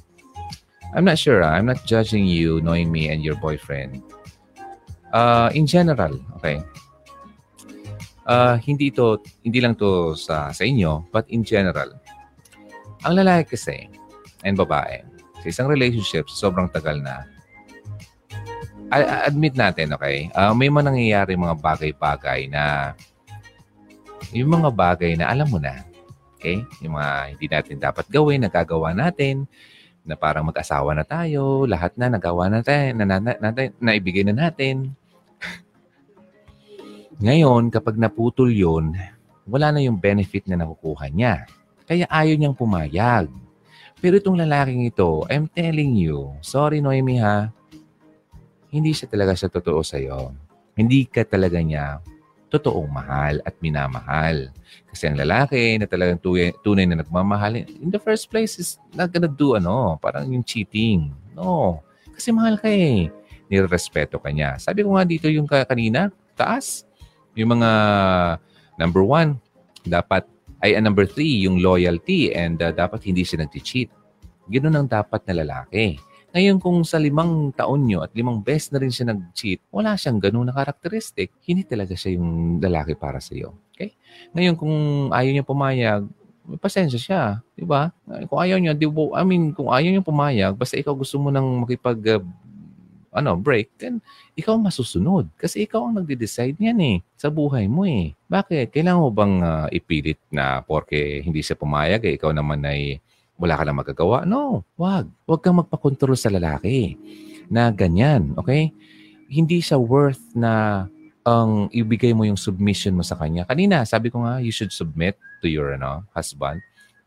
[SPEAKER 1] I'm not sure. Ah. I'm not judging you knowing me and your boyfriend. Uh, in general, okay? Uh, hindi ito, hindi lang to sa, sa inyo, but in general. Ang lalaki kasi, and babae, sa isang relationship, sobrang tagal na, admit natin, okay? Uh, may mga nangyayari mga bagay-bagay na yung mga bagay na alam mo na. Okay? Yung mga hindi natin dapat gawin, nagagawa natin, na parang mag-asawa na tayo, lahat na nagawa natin, na, na, na, na, naibigay na natin. Ngayon, kapag naputol yon, wala na yung benefit na nakukuha niya. Kaya ayaw niyang pumayag. Pero itong lalaking ito, I'm telling you, sorry Noemi ha, hindi siya talaga sa totoo sa'yo. Hindi ka talaga niya totoong mahal at minamahal. Kasi ang lalaki na talagang tunay, tunay na nagmamahal, in the first place is not gonna do ano, parang yung cheating. No. Kasi mahal ka eh. Nirespeto ka niya. Sabi ko nga dito yung kanina, taas, yung mga number one, dapat ay uh, number three, yung loyalty and uh, dapat hindi siya nag-cheat. Ganun ang dapat na lalaki. Ngayon kung sa limang taon nyo at limang best na rin siya nag-cheat, wala siyang ganun na karakteristik, hindi talaga siya yung lalaki para sa iyo. Okay? Ngayon kung ayaw niya pumayag, may pasensya siya. Di ba? Kung ayaw niya, di ba, I mean, kung ayaw niya pumayag, basta ikaw gusto mo nang makipag uh, ano, break, then ikaw masusunod. Kasi ikaw ang nagde-decide niyan eh, sa buhay mo eh. Bakit? Kailangan mo bang uh, ipilit na porke hindi siya pumayag, eh, ikaw naman ay wala ka na magagawa? No, wag. Wag kang magpakontrol sa lalaki na ganyan, okay? Hindi siya worth na ang ibigay mo yung submission mo sa kanya. Kanina, sabi ko nga, you should submit to your ano, husband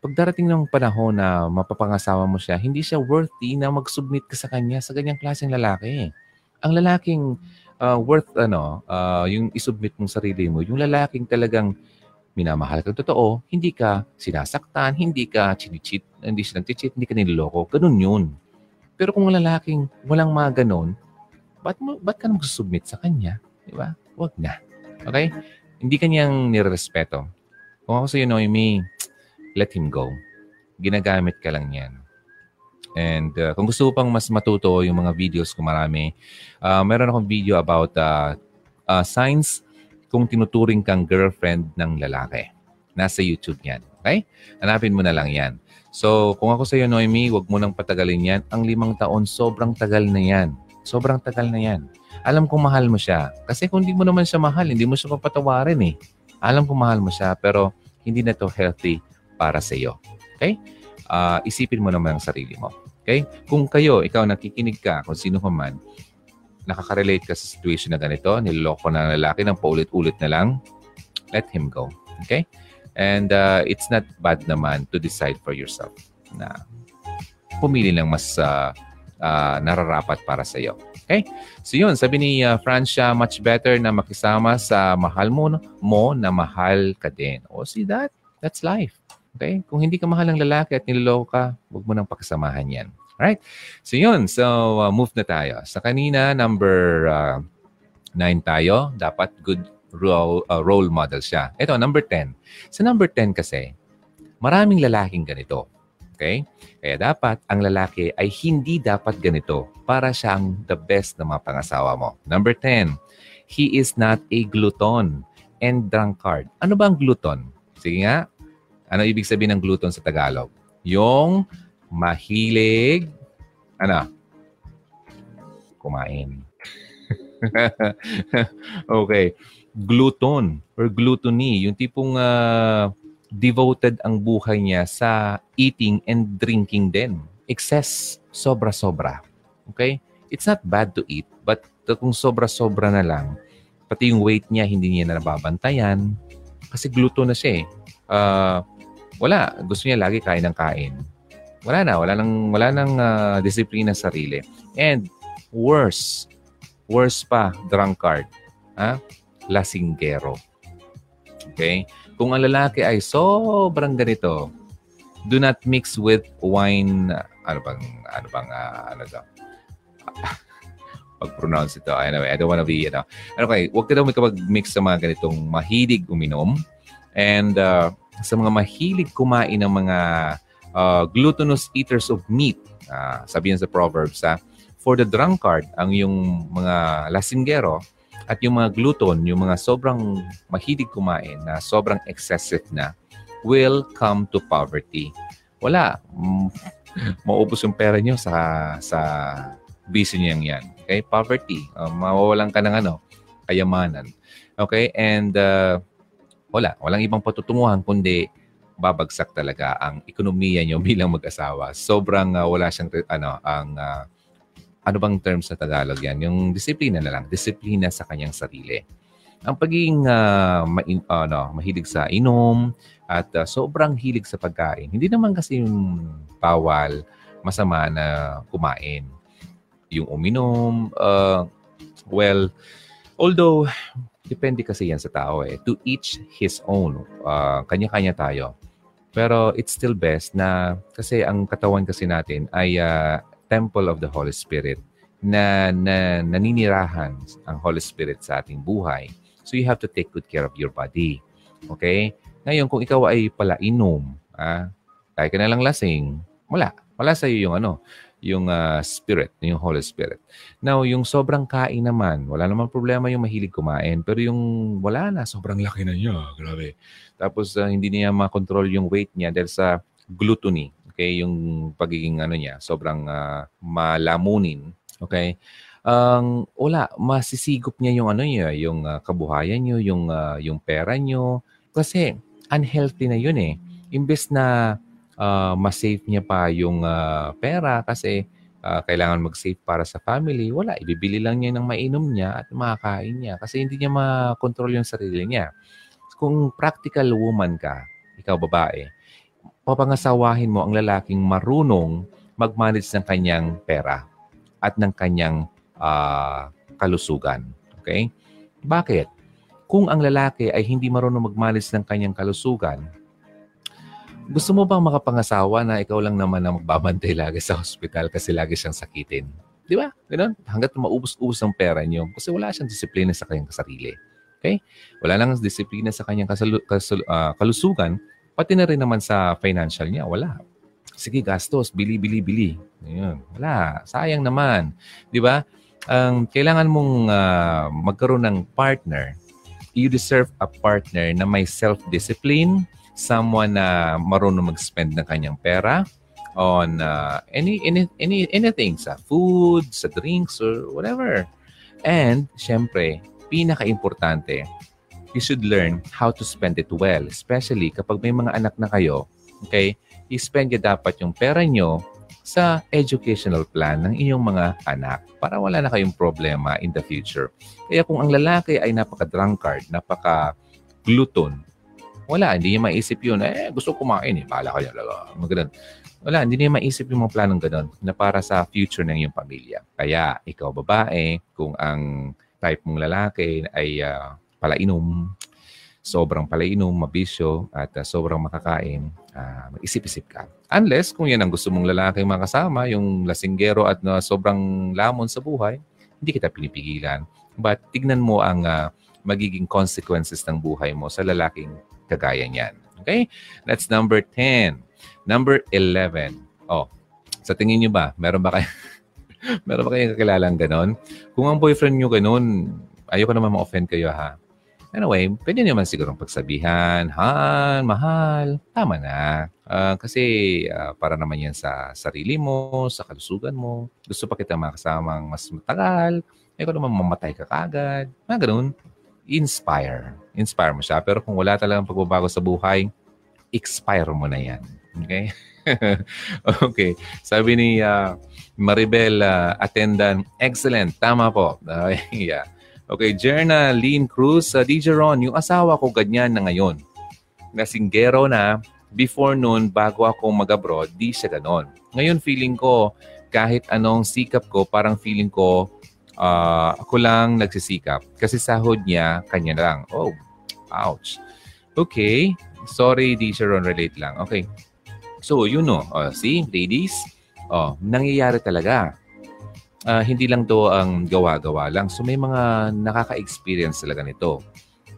[SPEAKER 1] pag darating ng panahon na mapapangasawa mo siya, hindi siya worthy na mag-submit ka sa kanya sa ganyang klaseng lalaki. Ang lalaking uh, worth ano, uh, yung isubmit mong sarili mo, yung lalaking talagang minamahal ka totoo, hindi ka sinasaktan, hindi ka chinichit, hindi siya nag-cheat, hindi ka niloloko. Ganun yun. Pero kung lalaking walang mga ganun, ba't, mo, ba't ka nang submit sa kanya? Di ba? Huwag na. Okay? Hindi kanyang nirespeto. Kung ako sa'yo, Noemi, let him go. Ginagamit ka lang yan. And uh, kung gusto pang mas matuto yung mga videos ko marami, uh, meron akong video about uh, uh, signs kung tinuturing kang girlfriend ng lalaki. Nasa YouTube yan. Okay? Hanapin mo na lang yan. So, kung ako sa iyo, Noemi, huwag mo nang patagalin yan. Ang limang taon, sobrang tagal na yan. Sobrang tagal na yan. Alam kong mahal mo siya. Kasi kung hindi mo naman siya mahal, hindi mo siya papatawarin eh. Alam kong mahal mo siya, pero hindi na to healthy para sa iyo. Okay? Uh, isipin mo naman ang sarili mo. Okay? Kung kayo, ikaw nakikinig ka, kung sino ka man, nakaka-relate ka sa situation na ganito, niloloko na ng lalaki ng paulit-ulit na lang, let him go. Okay? And uh, it's not bad naman to decide for yourself na pumili lang mas uh, uh, nararapat para sa iyo. Okay? So yun, sabi ni uh, Francia, much better na makisama sa mahal mo, mo na mahal ka din. Oh, see that? That's life. Okay? Kung hindi ka mahal ng lalaki at niloloko ka, huwag mo nang pakasamahan yan. Alright? So yun. So uh, move na tayo. Sa kanina, number uh, nine tayo. Dapat good role, uh, role model siya. Ito, number 10. Sa number 10 kasi, maraming lalaking ganito. Okay? Kaya dapat ang lalaki ay hindi dapat ganito para siyang the best na mga pangasawa mo. Number 10, he is not a glutton and drunkard. Ano ba ang glutton? Sige nga, ano ibig sabihin ng glutton sa Tagalog? Yung mahilig, ano? Kumain. okay. Glutton or gluttony, yung tipong uh, devoted ang buhay niya sa eating and drinking din. excess, sobra-sobra. Okay? It's not bad to eat, but kung sobra-sobra na lang, pati yung weight niya, hindi niya na nababantayan. Kasi gluto na siya eh. Uh, wala. Gusto niya lagi kain ng kain. Wala na. Wala nang, wala nang uh, disiplina sa sarili. And worse, worse pa, drunkard. Ha? Lasinggero. Okay? Kung ang lalaki ay sobrang ganito, do not mix with wine, ano bang, ano bang, uh, ano daw? pag-pronounce ito. Anyway, I don't want to be, you know. Okay, huwag ka daw makapag-mix sa mga ganitong mahilig uminom. And uh, sa mga mahilig kumain ng mga uh, glutinous eaters of meat, uh, sabihin sa Proverbs, ha, for the drunkard, ang yung mga lasinggero, at yung mga gluton, yung mga sobrang mahilig kumain na sobrang excessive na, will come to poverty. Wala. Mm, maubos yung pera nyo sa sa busy niyang yan. Okay? Poverty. Uh, mawawalan ka ng ano, kayamanan. Okay? And uh, wala. Walang ibang patutunguhan kundi babagsak talaga ang ekonomiya niyo bilang mag-asawa. Sobrang uh, wala siyang ano ang uh, ano bang term sa Tagalog yan? Yung disiplina na lang. Disiplina sa kanyang sarili. Ang pagiging uh, ma- uh, no, mahilig sa inom at uh, sobrang hilig sa pagkain. Hindi naman kasi yung bawal, masama na kumain yung uminom. Uh, well, although, depende kasi yan sa tao eh. To each his own. Uh, kanya-kanya tayo. Pero it's still best na, kasi ang katawan kasi natin ay uh, temple of the Holy Spirit na, na naninirahan ang Holy Spirit sa ating buhay. So you have to take good care of your body. Okay? Ngayon, kung ikaw ay pala inom, ah, kaya ka na lang lasing, wala. Wala sa iyo yung ano, yung uh, spirit, yung Holy Spirit. Now, yung sobrang kain naman, wala naman problema yung mahilig kumain. Pero yung wala na, sobrang laki na niya. Grabe. Tapos, uh, hindi niya makontrol yung weight niya dahil sa gluttony. Okay? Yung pagiging ano niya, sobrang uh, malamunin. Okay? Ang um, wala, masisigop niya yung ano niya, yung uh, kabuhayan niyo, yung uh, yung pera niyo kasi unhealthy na yun eh. Imbes na uh, mas-save niya pa yung uh, pera kasi uh, kailangan mag-save para sa family, wala. Ibibili lang niya ng mainom niya at makakain niya kasi hindi niya makontrol yung sarili niya. Kung practical woman ka, ikaw babae, papangasawahin mo ang lalaking marunong mag-manage ng kanyang pera at ng kanyang uh, kalusugan. Okay? Bakit? Kung ang lalaki ay hindi marunong mag-manage ng kanyang kalusugan, gusto mo bang makapangasawa na ikaw lang naman ang magbabantay lagi sa hospital kasi lagi siyang sakitin? Di ba? Ganun. Hanggat maubos-ubos ang pera niyo kasi wala siyang disiplina sa kanyang sarili. Okay? Wala lang disiplina sa kanyang kasalu- kasul- uh, kalusugan, pati na rin naman sa financial niya. Wala. Sige, gastos. Bili, bili, bili. Ayun. Wala. Sayang naman. Di ba? Ang um, kailangan mong uh, magkaroon ng partner. You deserve a partner na may self-discipline, someone na marunong mag-spend ng kanyang pera on uh, any, any, any, anything sa food, sa drinks, or whatever. And, syempre, pinaka-importante, you should learn how to spend it well. Especially kapag may mga anak na kayo, okay, i-spend niya dapat yung pera nyo sa educational plan ng inyong mga anak para wala na kayong problema in the future. Kaya kung ang lalaki ay napaka-drunkard, napaka-gluton, wala, hindi niya maisip yun. Eh, gusto kumain eh. Bahala kayo. Maganon. Wala, hindi niya maisip yung mga planong ganun na para sa future ng iyong pamilya. Kaya, ikaw babae, kung ang type mong lalaki ay uh, palainom, sobrang palainom, mabisyo, at uh, sobrang makakain, uh, mag-isip-isip ka. Unless kung yan ang gusto mong lalaki makasama, yung lasinggero at uh, sobrang lamon sa buhay, hindi kita pinipigilan. But tignan mo ang uh, magiging consequences ng buhay mo sa lalaking kagaya niyan. Okay? That's number 10. Number 11. Oh, sa tingin niyo ba, meron ba kayo meron ba kayong kakilalang ganon? Kung ang boyfriend niyo ganon, ayoko naman ma-offend kayo ha. Anyway, pwede naman sigurong pagsabihan, Han, mahal, tama na. Uh, kasi uh, para naman yan sa sarili mo, sa kalusugan mo. Gusto pa kita makasamang mas matagal. Ayoko naman mamatay ka kagad. Mga ganun inspire. Inspire mo siya. Pero kung wala talagang pagbabago sa buhay, expire mo na yan. Okay? okay. Sabi ni uh, Maribel uh, Attendant, excellent. Tama po. Uh, yeah. Okay, Jerna Lean Cruz, uh, DJ Ron, yung asawa ko ganyan na ngayon. Nasinggero na, before noon, bago ako mag-abroad, di siya ganon. Ngayon, feeling ko, kahit anong sikap ko, parang feeling ko, uh, ako lang nagsisikap. Kasi sahod niya, kanya lang. Oh, ouch. Okay. Sorry, DJ Ron, relate lang. Okay. So, you know, uh, see, ladies, oh, nangyayari talaga. Uh, hindi lang to ang gawa-gawa lang. So, may mga nakaka-experience talaga nito.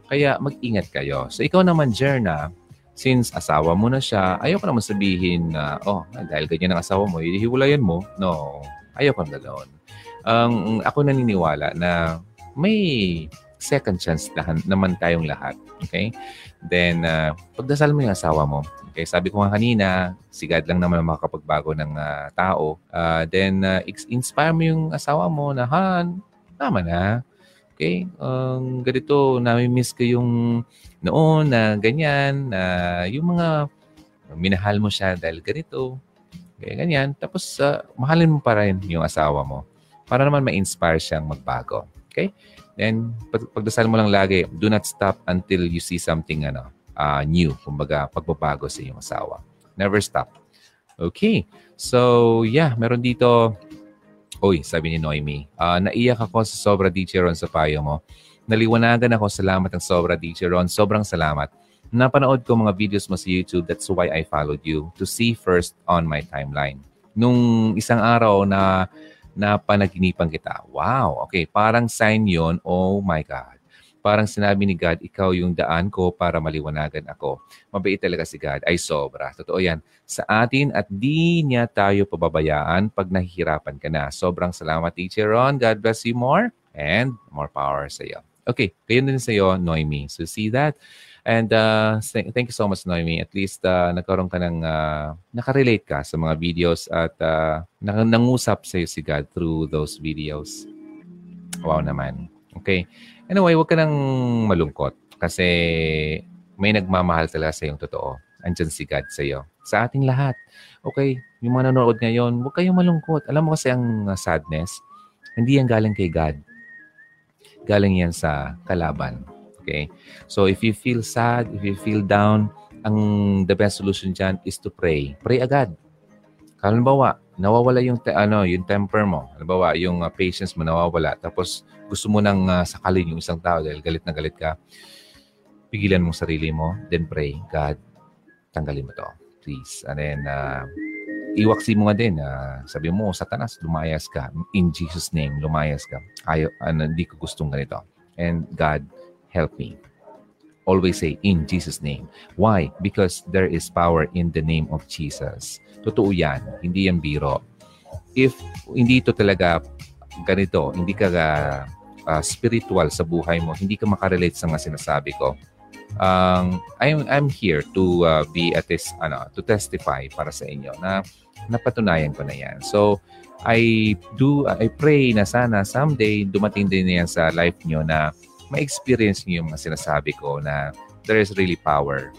[SPEAKER 1] Kaya mag-ingat kayo. So, ikaw naman, Jerna, since asawa mo na siya, ayoko naman sabihin na, oh, dahil ganyan ang asawa mo, hihiwalayan mo. No, ayoko na ganoon. Ang um, ako naniniwala na may second chance naman tayong lahat. Okay? Then, uh, pagdasal mo yung asawa mo, Okay, sabi ko nga kanina, si God lang naman makakapagbago ng uh, tao. Uh, then, uh, inspire mo yung asawa mo na, Han, tama na. Okay? Um, ganito, nami-miss ko yung noon na ganyan, na yung mga minahal mo siya dahil ganito. Okay, ganyan. Tapos, uh, mahalin mo pa rin yung asawa mo para naman ma-inspire siyang magbago. Okay? Then, pag pagdasal mo lang lagi, do not stop until you see something ano, uh, new, kumbaga pagbabago sa iyong asawa. Never stop. Okay. So, yeah, meron dito, Oy, sabi ni Noemi, uh, naiyak ako sa sobra DJ Ron sa payo mo. Naliwanagan ako, salamat ng sobra DJ Ron. Sobrang salamat. Napanood ko mga videos mo sa YouTube, that's why I followed you to see first on my timeline. Nung isang araw na na panaginipan kita. Wow, okay, parang sign yon. Oh my God. Parang sinabi ni God, ikaw yung daan ko para maliwanagan ako. Mabait talaga si God. Ay sobra. Totoo yan. Sa atin at di niya tayo pababayaan pag nahihirapan ka na. Sobrang salamat, Teacher Ron. God bless you more and more power sa iyo. Okay, kayo din sa iyo, Noemi. So see that? And uh, thank you so much, Noemi. At least uh, nagkaroon ka ng, uh, nakarelate ka sa mga videos at uh, nangusap sa iyo si God through those videos. Wow naman. Okay. Anyway, huwag ka nang malungkot kasi may nagmamahal talaga sa iyong totoo. Andyan si God sa iyo. Sa ating lahat. Okay, yung mga nanonood ngayon, huwag kayong malungkot. Alam mo kasi ang sadness, hindi yan galing kay God. Galing yan sa kalaban. Okay? So if you feel sad, if you feel down, ang the best solution dyan is to pray. Pray agad. Halimbawa, nawawala yung te- ano, yung temper mo. Halimbawa, yung uh, patience mo nawawala. Tapos gusto mo nang uh, sakalin yung isang tao dahil galit na galit ka, pigilan mo sarili mo, then pray, God, tanggalin mo to, please. And then, uh, iwaksi mo nga din. Uh, sabi mo, Satanas, lumayas ka. In Jesus' name, lumayas ka. Ayaw, ano, hindi ko gustong ganito. And God, help me. Always say, in Jesus' name. Why? Because there is power in the name of Jesus. Totoo yan. Hindi yan biro. If hindi ito talaga ganito, hindi ka uh, spiritual sa buhay mo, hindi ka makarelate sa mga sinasabi ko, um, I'm, I'm here to uh, be at this, ano, to testify para sa inyo na napatunayan ko na yan. So, I do, I pray na sana someday dumating din yan sa life nyo na ma-experience nyo yung mga sinasabi ko na there is really power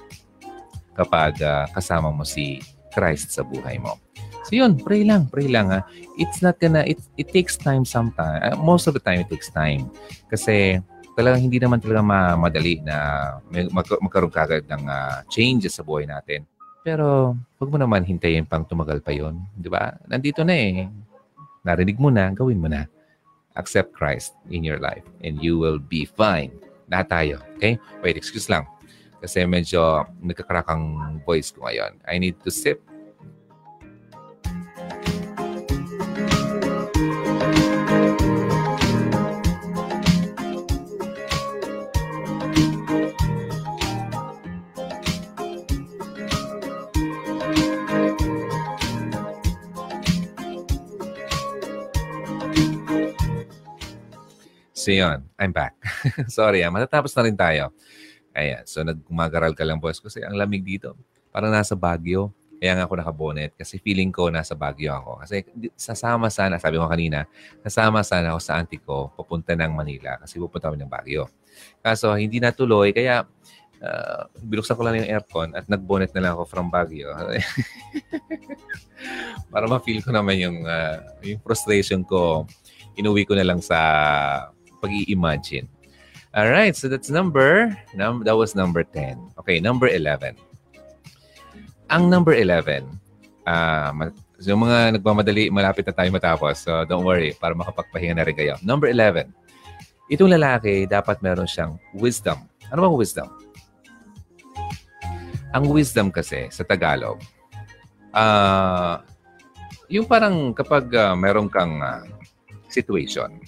[SPEAKER 1] kapag uh, kasama mo si Christ sa buhay mo. So yun, pray lang, pray lang ha. It's not gonna, it, it takes time sometimes. Uh, most of the time, it takes time. Kasi talagang hindi naman talaga ma- madali na mag- magkaroon kagad ng uh, changes sa buhay natin. Pero wag mo naman hintayin pang tumagal pa yon, di ba? Nandito na eh. Narinig mo na, gawin mo na. Accept Christ in your life and you will be fine. Lahat tayo. Okay? Wait, excuse lang. Kasi medyo nagkakrak ang voice ko ngayon. I need to sip So yun, I'm back. Sorry, ah, matatapos na rin tayo. Ayan, so nagmagaral ka lang boss kasi ang lamig dito. Parang nasa Baguio. Kaya nga ako nakabonet kasi feeling ko nasa Baguio ako. Kasi sasama sana, sabi ko kanina, sasama sana ako sa auntie ko papunta ng Manila kasi pupunta kami ng Baguio. Kaso hindi natuloy, kaya uh, binuksan ko lang yung aircon at nagbonet na lang ako from Baguio. Para ma-feel ko naman yung, uh, yung frustration ko. Inuwi ko na lang sa pag-i-imagine. Alright, so that's number, num- that was number 10. Okay, number 11. Ang number 11, uh, so yung mga nagmamadali, malapit na tayo matapos. So don't worry, para makapagpahinga na rin kayo. Number 11, itong lalaki, dapat meron siyang wisdom. Ano bang wisdom? Ang wisdom kasi sa Tagalog, uh, yung parang kapag uh, meron kang uh, situation,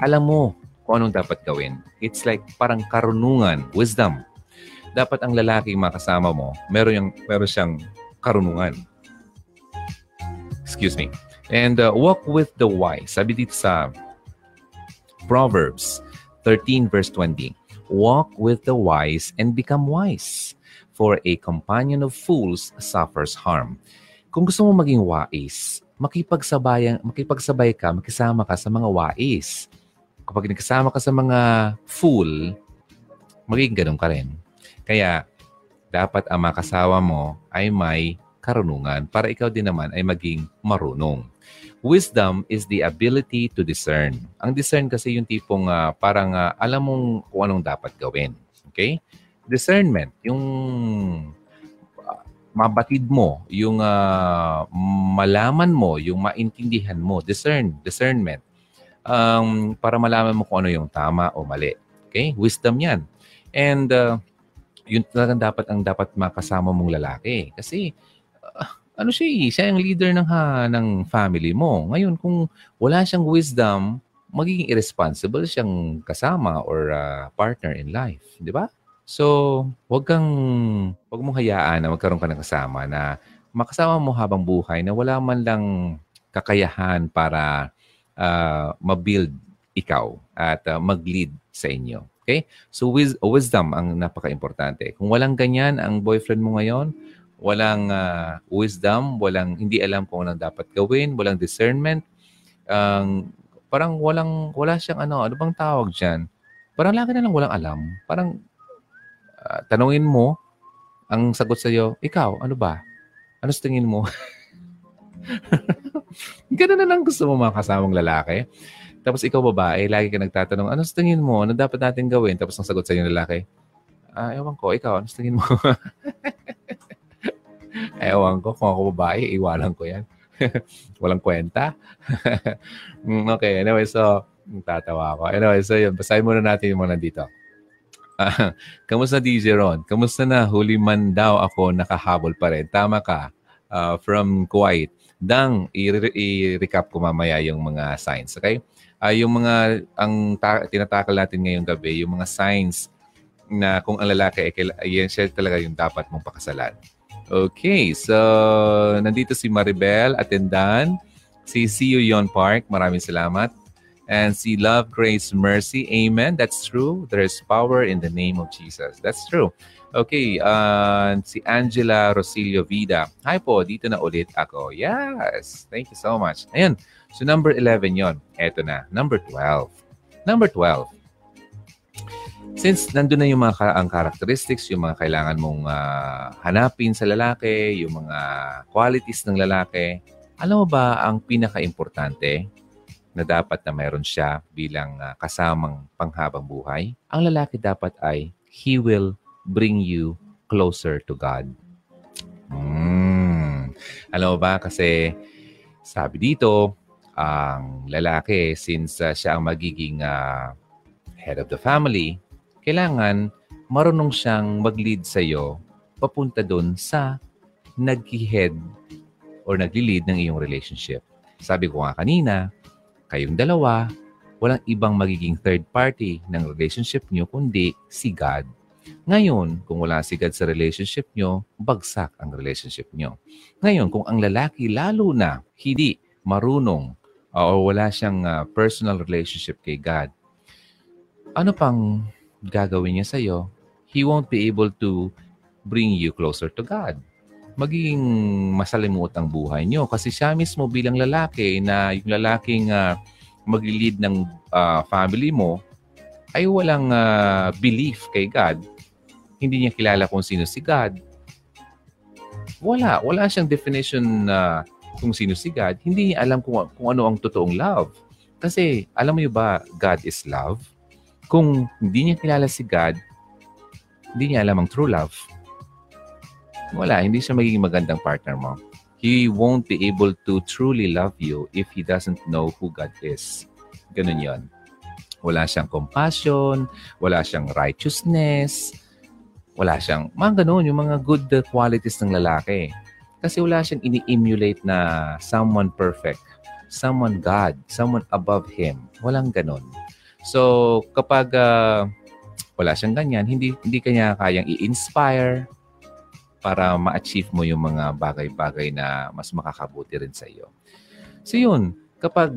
[SPEAKER 1] alam mo kung anong dapat gawin. It's like parang karunungan, wisdom. Dapat ang lalaki makasama mo, meron, yung, meron siyang karunungan. Excuse me. And uh, walk with the wise. Sabi dito sa Proverbs 13 verse 20. Walk with the wise and become wise for a companion of fools suffers harm. Kung gusto mo maging wais, makipagsabay, makipagsabay ka, makisama ka sa mga wais. Kapag nakisama ka sa mga fool, magiging ganun ka rin. Kaya, dapat ang makasawa mo ay may karunungan para ikaw din naman ay maging marunong. Wisdom is the ability to discern. Ang discern kasi yung tipong uh, parang uh, alam mong kung anong dapat gawin. Okay? discernment, yung uh, mabatid mo, yung uh, malaman mo, yung maintindihan mo, discern, discernment, um, para malaman mo kung ano yung tama o mali. Okay? Wisdom yan. And uh, yun talagang dapat ang dapat makasama mong lalaki. Kasi uh, ano siya eh, siya yung leader ng, ha, ng family mo. Ngayon, kung wala siyang wisdom, magiging irresponsible siyang kasama or uh, partner in life. Di ba? So, wag kang, wag mong hayaan na magkaroon ka ng kasama na makasama mo habang buhay na wala man lang kakayahan para uh, mabuild ikaw at uh, mag-lead sa inyo. Okay? So, wis- wisdom ang napaka-importante. Kung walang ganyan ang boyfriend mo ngayon, walang uh, wisdom, walang hindi alam kung anong dapat gawin, walang discernment, um, parang walang, wala siyang ano, ano bang tawag dyan? Parang lagi na lang walang alam. Parang uh, tanungin mo, ang sagot sa iyo, ikaw, ano ba? Ano sa tingin mo? Ganun na lang gusto mo mga kasamang lalaki. Tapos ikaw babae, lagi ka nagtatanong, ano sa tingin mo? Ano dapat natin gawin? Tapos ang sagot sa iyo lalaki, ah, ewan ko, ikaw, ano sa tingin mo? ewan ko, kung ako babae, iwanan ko yan. Walang kwenta. Mm, okay, anyway, so, tatawa ako. Anyway, so yun, basahin muna natin yung mga nandito. Kamusta DJ Ron? Kamusta na? Huli man daw ako nakahabol pa rin. Tama ka. Uh, from Kuwait. Dang, i-recap ko mamaya yung mga signs. Okay? Uh, yung mga, ang ta- tinatakal natin ngayong gabi, yung mga signs na kung ang lalaki, ay, yan siya talaga yung dapat mong pakasalan. Okay, so nandito si Maribel Atendan, si You Yon Park, maraming salamat and see love, grace, mercy. Amen. That's true. There is power in the name of Jesus. That's true. Okay, uh, si Angela Rosilio Vida. Hi po, dito na ulit ako. Yes, thank you so much. Ayun, so number 11 yon. Eto na, number 12. Number 12. Since nandun na yung mga ang characteristics, yung mga kailangan mong uh, hanapin sa lalaki, yung mga qualities ng lalaki, alam mo ba ang pinaka-importante na dapat na mayroon siya bilang uh, kasamang panghabang buhay, ang lalaki dapat ay he will bring you closer to God. Mm. Alam mo ba? Kasi sabi dito, ang lalaki, since uh, siya ang magiging uh, head of the family, kailangan marunong siyang mag-lead sa iyo papunta doon sa nag-head or nagli-lead ng iyong relationship. Sabi ko nga kanina, Kayong dalawa, walang ibang magiging third party ng relationship nyo kundi si God. Ngayon, kung wala si God sa relationship nyo, bagsak ang relationship nyo. Ngayon, kung ang lalaki lalo na hindi marunong o wala siyang uh, personal relationship kay God, ano pang gagawin niya sa iyo? He won't be able to bring you closer to God magiging masalimut ang buhay nyo. Kasi siya mismo bilang lalaki na yung lalaking uh, mag-lead ng uh, family mo ay walang uh, belief kay God, hindi niya kilala kung sino si God. Wala. Wala siyang definition na kung sino si God. Hindi niya alam kung, kung ano ang totoong love. Kasi, alam mo ba, God is love? Kung hindi niya kilala si God, hindi niya alam ang true love. Wala, hindi siya magiging magandang partner mo. He won't be able to truly love you if he doesn't know who God is. Ganun yon. Wala siyang compassion, wala siyang righteousness, wala siyang, mga ganun, yung mga good qualities ng lalaki. Kasi wala siyang ini-emulate na someone perfect, someone God, someone above him. Walang ganun. So, kapag uh, wala siyang ganyan, hindi, hindi kanya kayang i-inspire para ma-achieve mo yung mga bagay-bagay na mas makakabuti rin sa iyo. So yun, kapag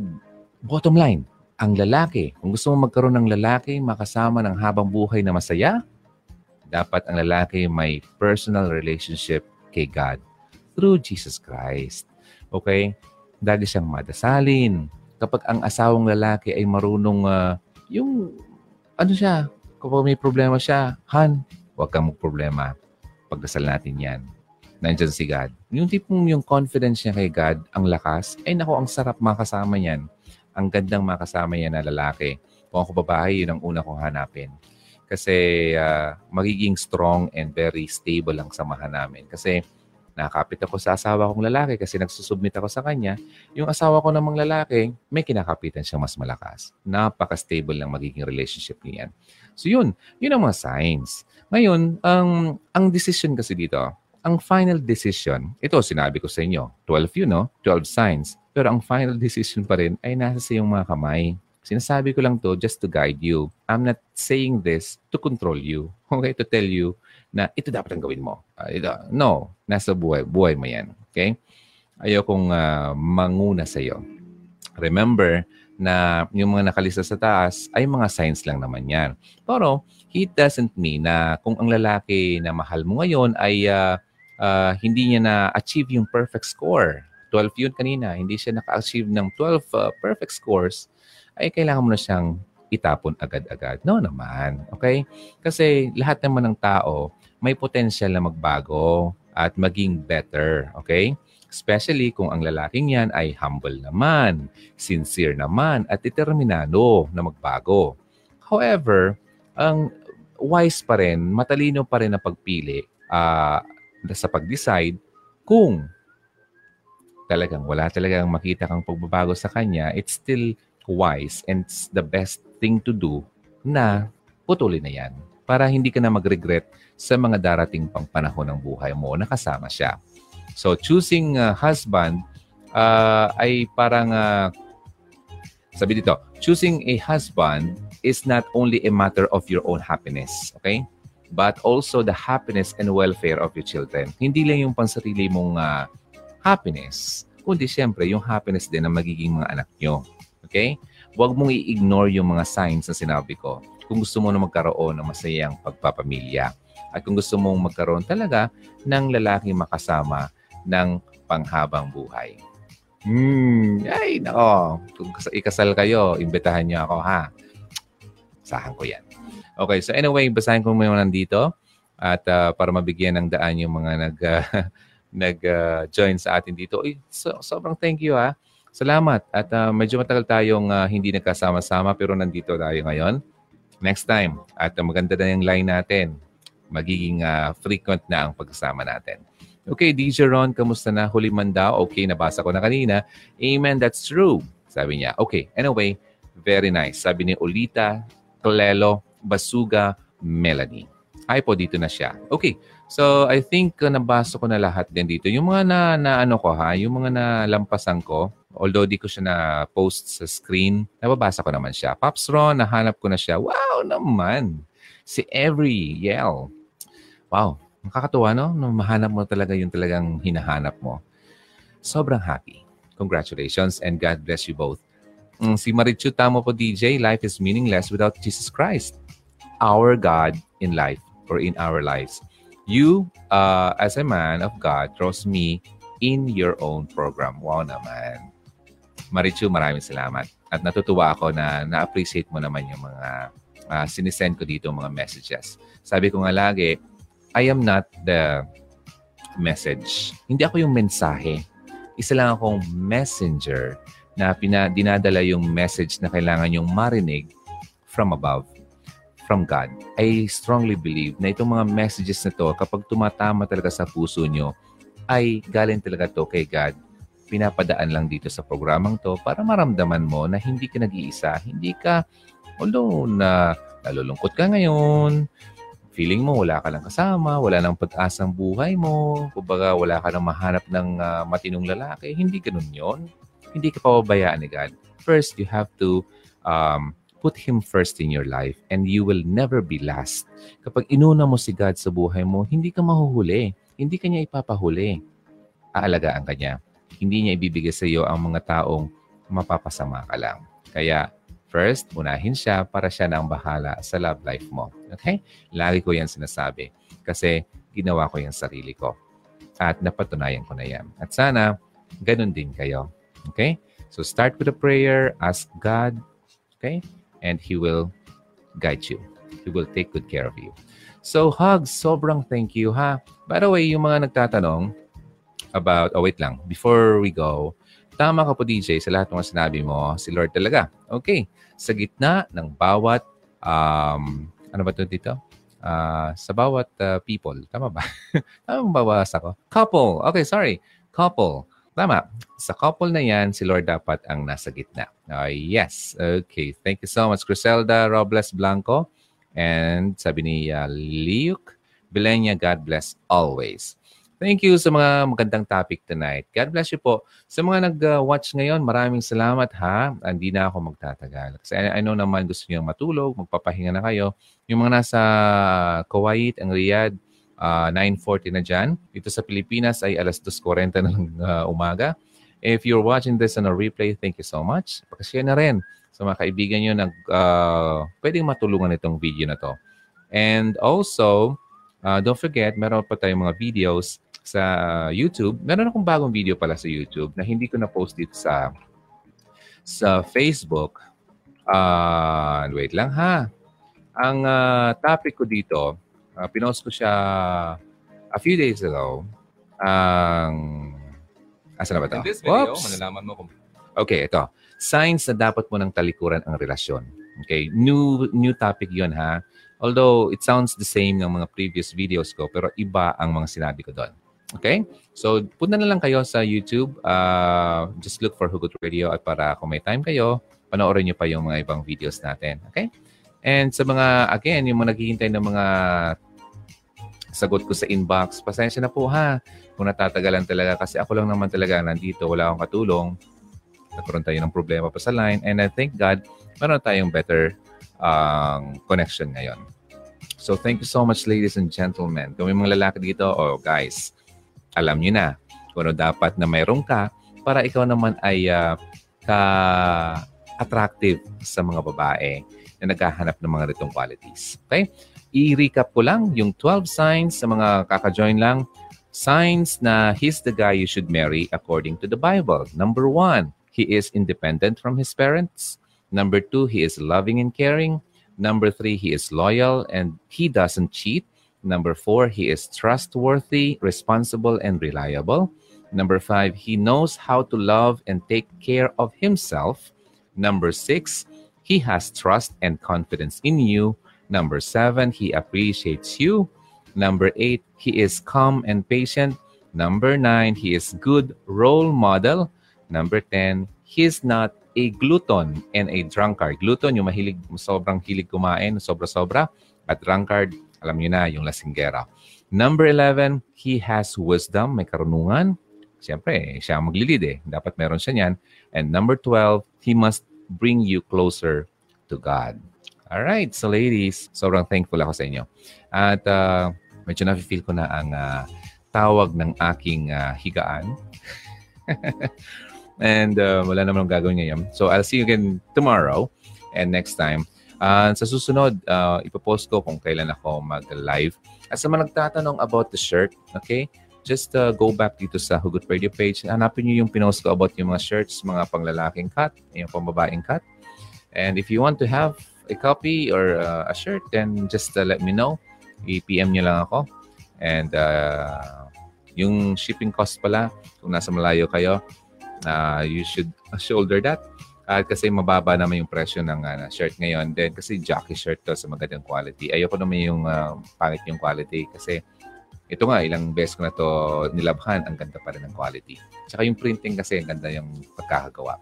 [SPEAKER 1] bottom line, ang lalaki, kung gusto mo magkaroon ng lalaki makasama ng habang buhay na masaya, dapat ang lalaki may personal relationship kay God through Jesus Christ. Okay? Lagi siyang madasalin. Kapag ang asawang lalaki ay marunong uh, yung ano siya, kapag may problema siya, Han, huwag kang problema. Pagdasal natin yan. Nandiyan si God. Yung tipong yung confidence niya kay God, ang lakas, ay nako, ang sarap makasama niyan. Ang gandang makasama yan na lalaki. Kung ako babae, yun ang una kong hanapin kasi uh, magiging strong and very stable ang samahan namin. Kasi nakakapit ako sa asawa kong lalaki kasi nagsusubmit ako sa kanya. Yung asawa ko namang lalaki, may kinakapitan siyang mas malakas. Napaka-stable lang magiging relationship niyan. So yun, yun ang mga signs. Ngayon, ang, ang decision kasi dito, ang final decision, ito sinabi ko sa inyo, 12 yun, no? 12 signs. Pero ang final decision pa rin ay nasa sa iyong mga kamay. Sinasabi ko lang to just to guide you. I'm not saying this to control you. Okay? To tell you na ito dapat ang gawin mo. Uh, ito, no. Nasa buhay. Buhay mo yan. Okay? Ayokong uh, manguna sa iyo. Remember na yung mga nakalista sa taas ay mga signs lang naman yan. Pero it doesn't mean na kung ang lalaki na mahal mo ngayon ay uh, uh, hindi niya na-achieve yung perfect score. 12 yun kanina. Hindi siya naka-achieve ng 12 uh, perfect scores ay kailangan mo na siyang itapon agad-agad. No naman. Okay? Kasi lahat naman ng tao may potential na magbago at maging better. Okay? Especially kung ang lalaking yan ay humble naman, sincere naman, at determinado na magbago. However, ang wise pa rin, matalino pa rin na pagpili uh, sa pag-decide kung talagang wala talagang makita kang pagbabago sa kanya, it's still wise and it's the best thing to do na putulin na yan para hindi ka na mag-regret sa mga darating pang panahon ng buhay mo na kasama siya. So choosing a husband uh, ay parang uh, sabi dito, choosing a husband is not only a matter of your own happiness, okay? But also the happiness and welfare of your children. Hindi lang yung pansarili mong uh, happiness, kundi siyempre yung happiness din ng magiging mga anak nyo. Okay? Huwag mong i-ignore yung mga signs na sinabi ko kung gusto mo na magkaroon ng masayang pagpapamilya. At kung gusto mong magkaroon talaga ng lalaki makasama ng panghabang buhay. Hmm, ay, nako. Kung ikasal kayo, imbitahan niyo ako, ha? Sahan ko yan. Okay, so anyway, basahin ko muna nandito at uh, para mabigyan ng daan yung mga nag uh, nag-join uh, sa atin dito. Uy, so, sobrang thank you ha. Salamat. At uh, medyo matagal tayong uh, hindi nagkasama-sama pero nandito tayo ngayon. Next time. At maganda na yung line natin. Magiging uh, frequent na ang pagkasama natin. Okay, DJ Ron, kamusta na? Huli man daw. Okay, nabasa ko na kanina. Amen, that's true. Sabi niya. Okay, anyway, very nice. Sabi ni Olita, Clelo, Basuga, Melanie. Ay po, dito na siya. Okay, so I think uh, nabasa ko na lahat din dito. Yung mga na, na ano ko ha, yung mga nalampasan ko, Although di ko siya na-post sa screen, nababasa ko naman siya. Pops Ron, nahanap ko na siya. Wow naman! Si Every Yell. Wow, nakakatuwa no? no? Mahanap mo talaga yung talagang hinahanap mo. Sobrang happy. Congratulations and God bless you both. Mm, si Marichu tamo po DJ, life is meaningless without Jesus Christ. Our God in life or in our lives. You, uh, as a man of God, trust me in your own program. Wow naman. Marichu, maraming salamat. At natutuwa ako na na-appreciate mo naman yung mga uh, sinisend ko dito mga messages. Sabi ko nga lagi, I am not the message. Hindi ako yung mensahe. Isa lang akong messenger na pina, dinadala yung message na kailangan yung marinig from above, from God. I strongly believe na itong mga messages na to, kapag tumatama talaga sa puso nyo, ay galing talaga to kay God. Pinapadaan lang dito sa programang to para maramdaman mo na hindi ka nag-iisa. Hindi ka, although na nalulungkot ka ngayon, feeling mo wala ka lang kasama, wala nang pag-asang buhay mo, kumbaga wala ka nang mahanap ng uh, matinong lalaki, hindi ganun yon hindi ka pababayaan ni God. First, you have to um, put Him first in your life and you will never be last. Kapag inuna mo si God sa buhay mo, hindi ka mahuhuli. Hindi ka niya ipapahuli. Aalagaan ka niya. Hindi niya ibibigay sa iyo ang mga taong mapapasama ka lang. Kaya, first, unahin siya para siya na ang bahala sa love life mo. Okay? Lagi ko yan sinasabi. Kasi ginawa ko yan sarili ko. At napatunayan ko na yan. At sana, ganun din kayo. Okay? So start with a prayer, ask God, okay? And He will guide you. He will take good care of you. So hugs, sobrang thank you ha. By the way, yung mga nagtatanong about, oh wait lang, before we go, tama ka po DJ sa lahat ng sinabi mo, si Lord talaga. Okay, sa gitna ng bawat, um, ano ba ito dito? Uh, sa bawat uh, people. Tama ba? Tama ba babasa ko? Couple. Okay, sorry. Couple. Tama. Sa couple na yan, si Lord dapat ang nasa gitna. Uh, yes. Okay. Thank you so much, Criselda Robles Blanco. And sabi ni uh, Liuk, Bilenya, God bless always. Thank you sa mga magandang topic tonight. God bless you po. Sa mga nag-watch ngayon, maraming salamat ha. Hindi na ako magtatagal. Kasi I, I know naman gusto niyo matulog, magpapahinga na kayo. Yung mga nasa Kuwait, ang Riyadh, uh, ah, 9.40 na dyan. Dito sa Pilipinas ay alas 2.40 na ng uh, umaga. If you're watching this on a replay, thank you so much. Pakashare na rin sa mga kaibigan nyo na uh, pwedeng matulungan itong video na to. And also, uh, don't forget, meron pa tayong mga videos sa YouTube. Meron akong bagong video pala sa YouTube na hindi ko na-post dito sa sa Facebook. Uh, wait lang ha. Ang uh, topic ko dito, Uh, pinost ko siya a few days ago. Ang... Um, asa na ba ito?
[SPEAKER 2] In this video, Whoops. malalaman mo kung...
[SPEAKER 1] Okay, ito. Signs na dapat mo nang talikuran ang relasyon. Okay, new new topic yon ha. Although it sounds the same ng mga previous videos ko, pero iba ang mga sinabi ko doon. Okay? So, punta na lang kayo sa YouTube. Uh, just look for Hugot Radio at para kung may time kayo, panoorin nyo pa yung mga ibang videos natin. Okay? And sa mga, again, yung mga naghihintay ng mga sagot ko sa inbox. Pasensya na po ha kung natatagalan talaga kasi ako lang naman talaga nandito. Wala akong katulong. Nagkaroon tayo ng problema pa sa line. And I thank God, meron tayong better um, connection ngayon. So thank you so much ladies and gentlemen. Kung may mga lalaki dito, oh guys, alam nyo na kung ano dapat na mayroon ka para ikaw naman ay uh, ka-attractive sa mga babae na naghahanap ng mga ritong qualities. Okay? I-recap ko lang yung 12 signs sa mga kaka-join lang. Signs na he's the guy you should marry according to the Bible. Number one, he is independent from his parents. Number two, he is loving and caring. Number three, he is loyal and he doesn't cheat. Number four, he is trustworthy, responsible, and reliable. Number five, he knows how to love and take care of himself. Number six, he has trust and confidence in you. Number seven, he appreciates you. Number eight, he is calm and patient. Number nine, he is good role model. Number 10, he is not a glutton and a drunkard. Glutton, yung mahilig, sobrang hilig kumain, sobra-sobra. At drunkard, alam niyo na, yung lasinggera. Number 11, he has wisdom, may karunungan. Siyempre, siya maglilid eh. Dapat meron siya niyan. And number 12, he must bring you closer to God. All right. So ladies, sobrang thankful ako sa inyo. At uh, medyo na-feel ko na ang uh, tawag ng aking uh, higaan. and uh, wala naman akong gagawin ngayon. So I'll see you again tomorrow and next time. Uh, sa susunod, uh, ipopost ko kung kailan ako mag-live. At sa mga nagtatanong about the shirt, okay? Just uh, go back dito sa Hugot Radio page. Hanapin niyo yung pinost ko about yung mga shirts, mga panglalaking cut, yung pambabaeng cut. And if you want to have a copy or uh, a shirt, then just uh, let me know. I-PM nyo lang ako. And uh, yung shipping cost pala, kung nasa malayo kayo, uh, you should shoulder that. At kasi mababa naman yung presyo ng uh, shirt ngayon. Then kasi jockey shirt to sa magandang quality. Ayoko naman yung uh, pangit yung quality kasi ito nga, ilang beses ko na to nilabhan, ang ganda pa rin ng quality. Tsaka yung printing kasi, ang ganda yung pagkakagawa.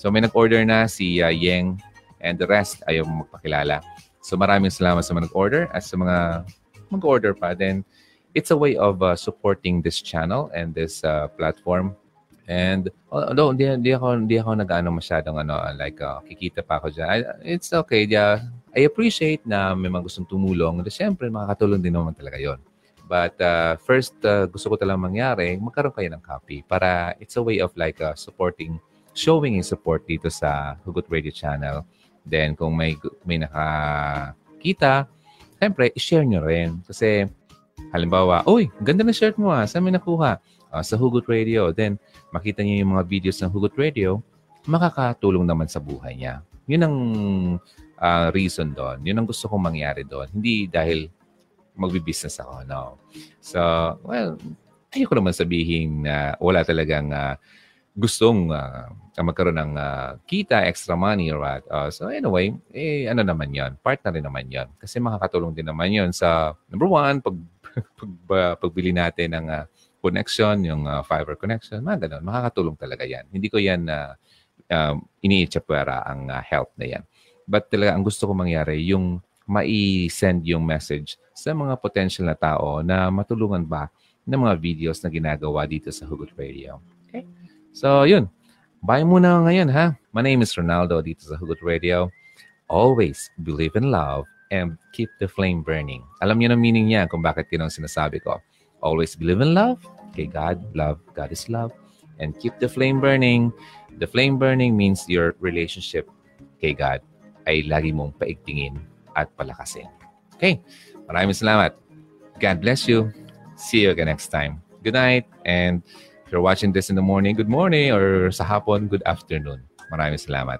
[SPEAKER 1] So may nag-order na si uh, Yeng and the rest ayaw magpakilala. So maraming salamat sa mga nag-order at sa mga mag-order pa. Then it's a way of uh, supporting this channel and this uh, platform. And although hindi, hindi ako hindi ako nag-ano masyadong ano like uh, kikita pa ako diyan. It's okay. Yeah, I appreciate na may mga gustong tumulong. Siyempre makakatulong din naman talaga 'yon. But uh, first uh, gusto ko talagang mangyari, magkaroon kayo ng copy para it's a way of like uh, supporting showing yung support dito sa Hugot Radio channel. Then kung may may nakakita, siyempre i-share nyo rin kasi halimbawa, uy, ganda ng shirt mo ah, saan mo nakuha? Uh, sa Hugot Radio. Then makita niyo yung mga videos ng Hugot Radio, makakatulong naman sa buhay niya. Yun ang uh, reason doon. Yun ang gusto kong mangyari doon. Hindi dahil magbi-business ako, no. So, well, ayoko naman sabihin na wala talagang uh, gustong uh, magkaroon ng uh, kita, extra money, what. Uh, so anyway, eh, ano naman yon Part na rin naman yon Kasi makakatulong din naman yon sa, number one, pag, pag, uh, pagbili natin ng uh, connection, yung uh, fiber connection, mga ganun. Makakatulong talaga yan. Hindi ko yan uh, uh, iniitsapwera ang uh, help na yan. But talaga, ang gusto ko mangyari, yung mai-send yung message sa mga potential na tao na matulungan ba ng mga videos na ginagawa dito sa Hugot Radio. Okay? So, yun. Bye muna ngayon, ha? My name is Ronaldo dito sa Hugot Radio. Always believe in love and keep the flame burning. Alam niyo na meaning niya kung bakit yun ang sinasabi ko. Always believe in love. Okay, God, love. God is love. And keep the flame burning. The flame burning means your relationship kay God ay lagi mong paigtingin at palakasin. Okay, maraming salamat. God bless you. See you again next time. Good night. And if you're watching this in the morning, good morning. Or sa hapon, good afternoon. Maraming salamat.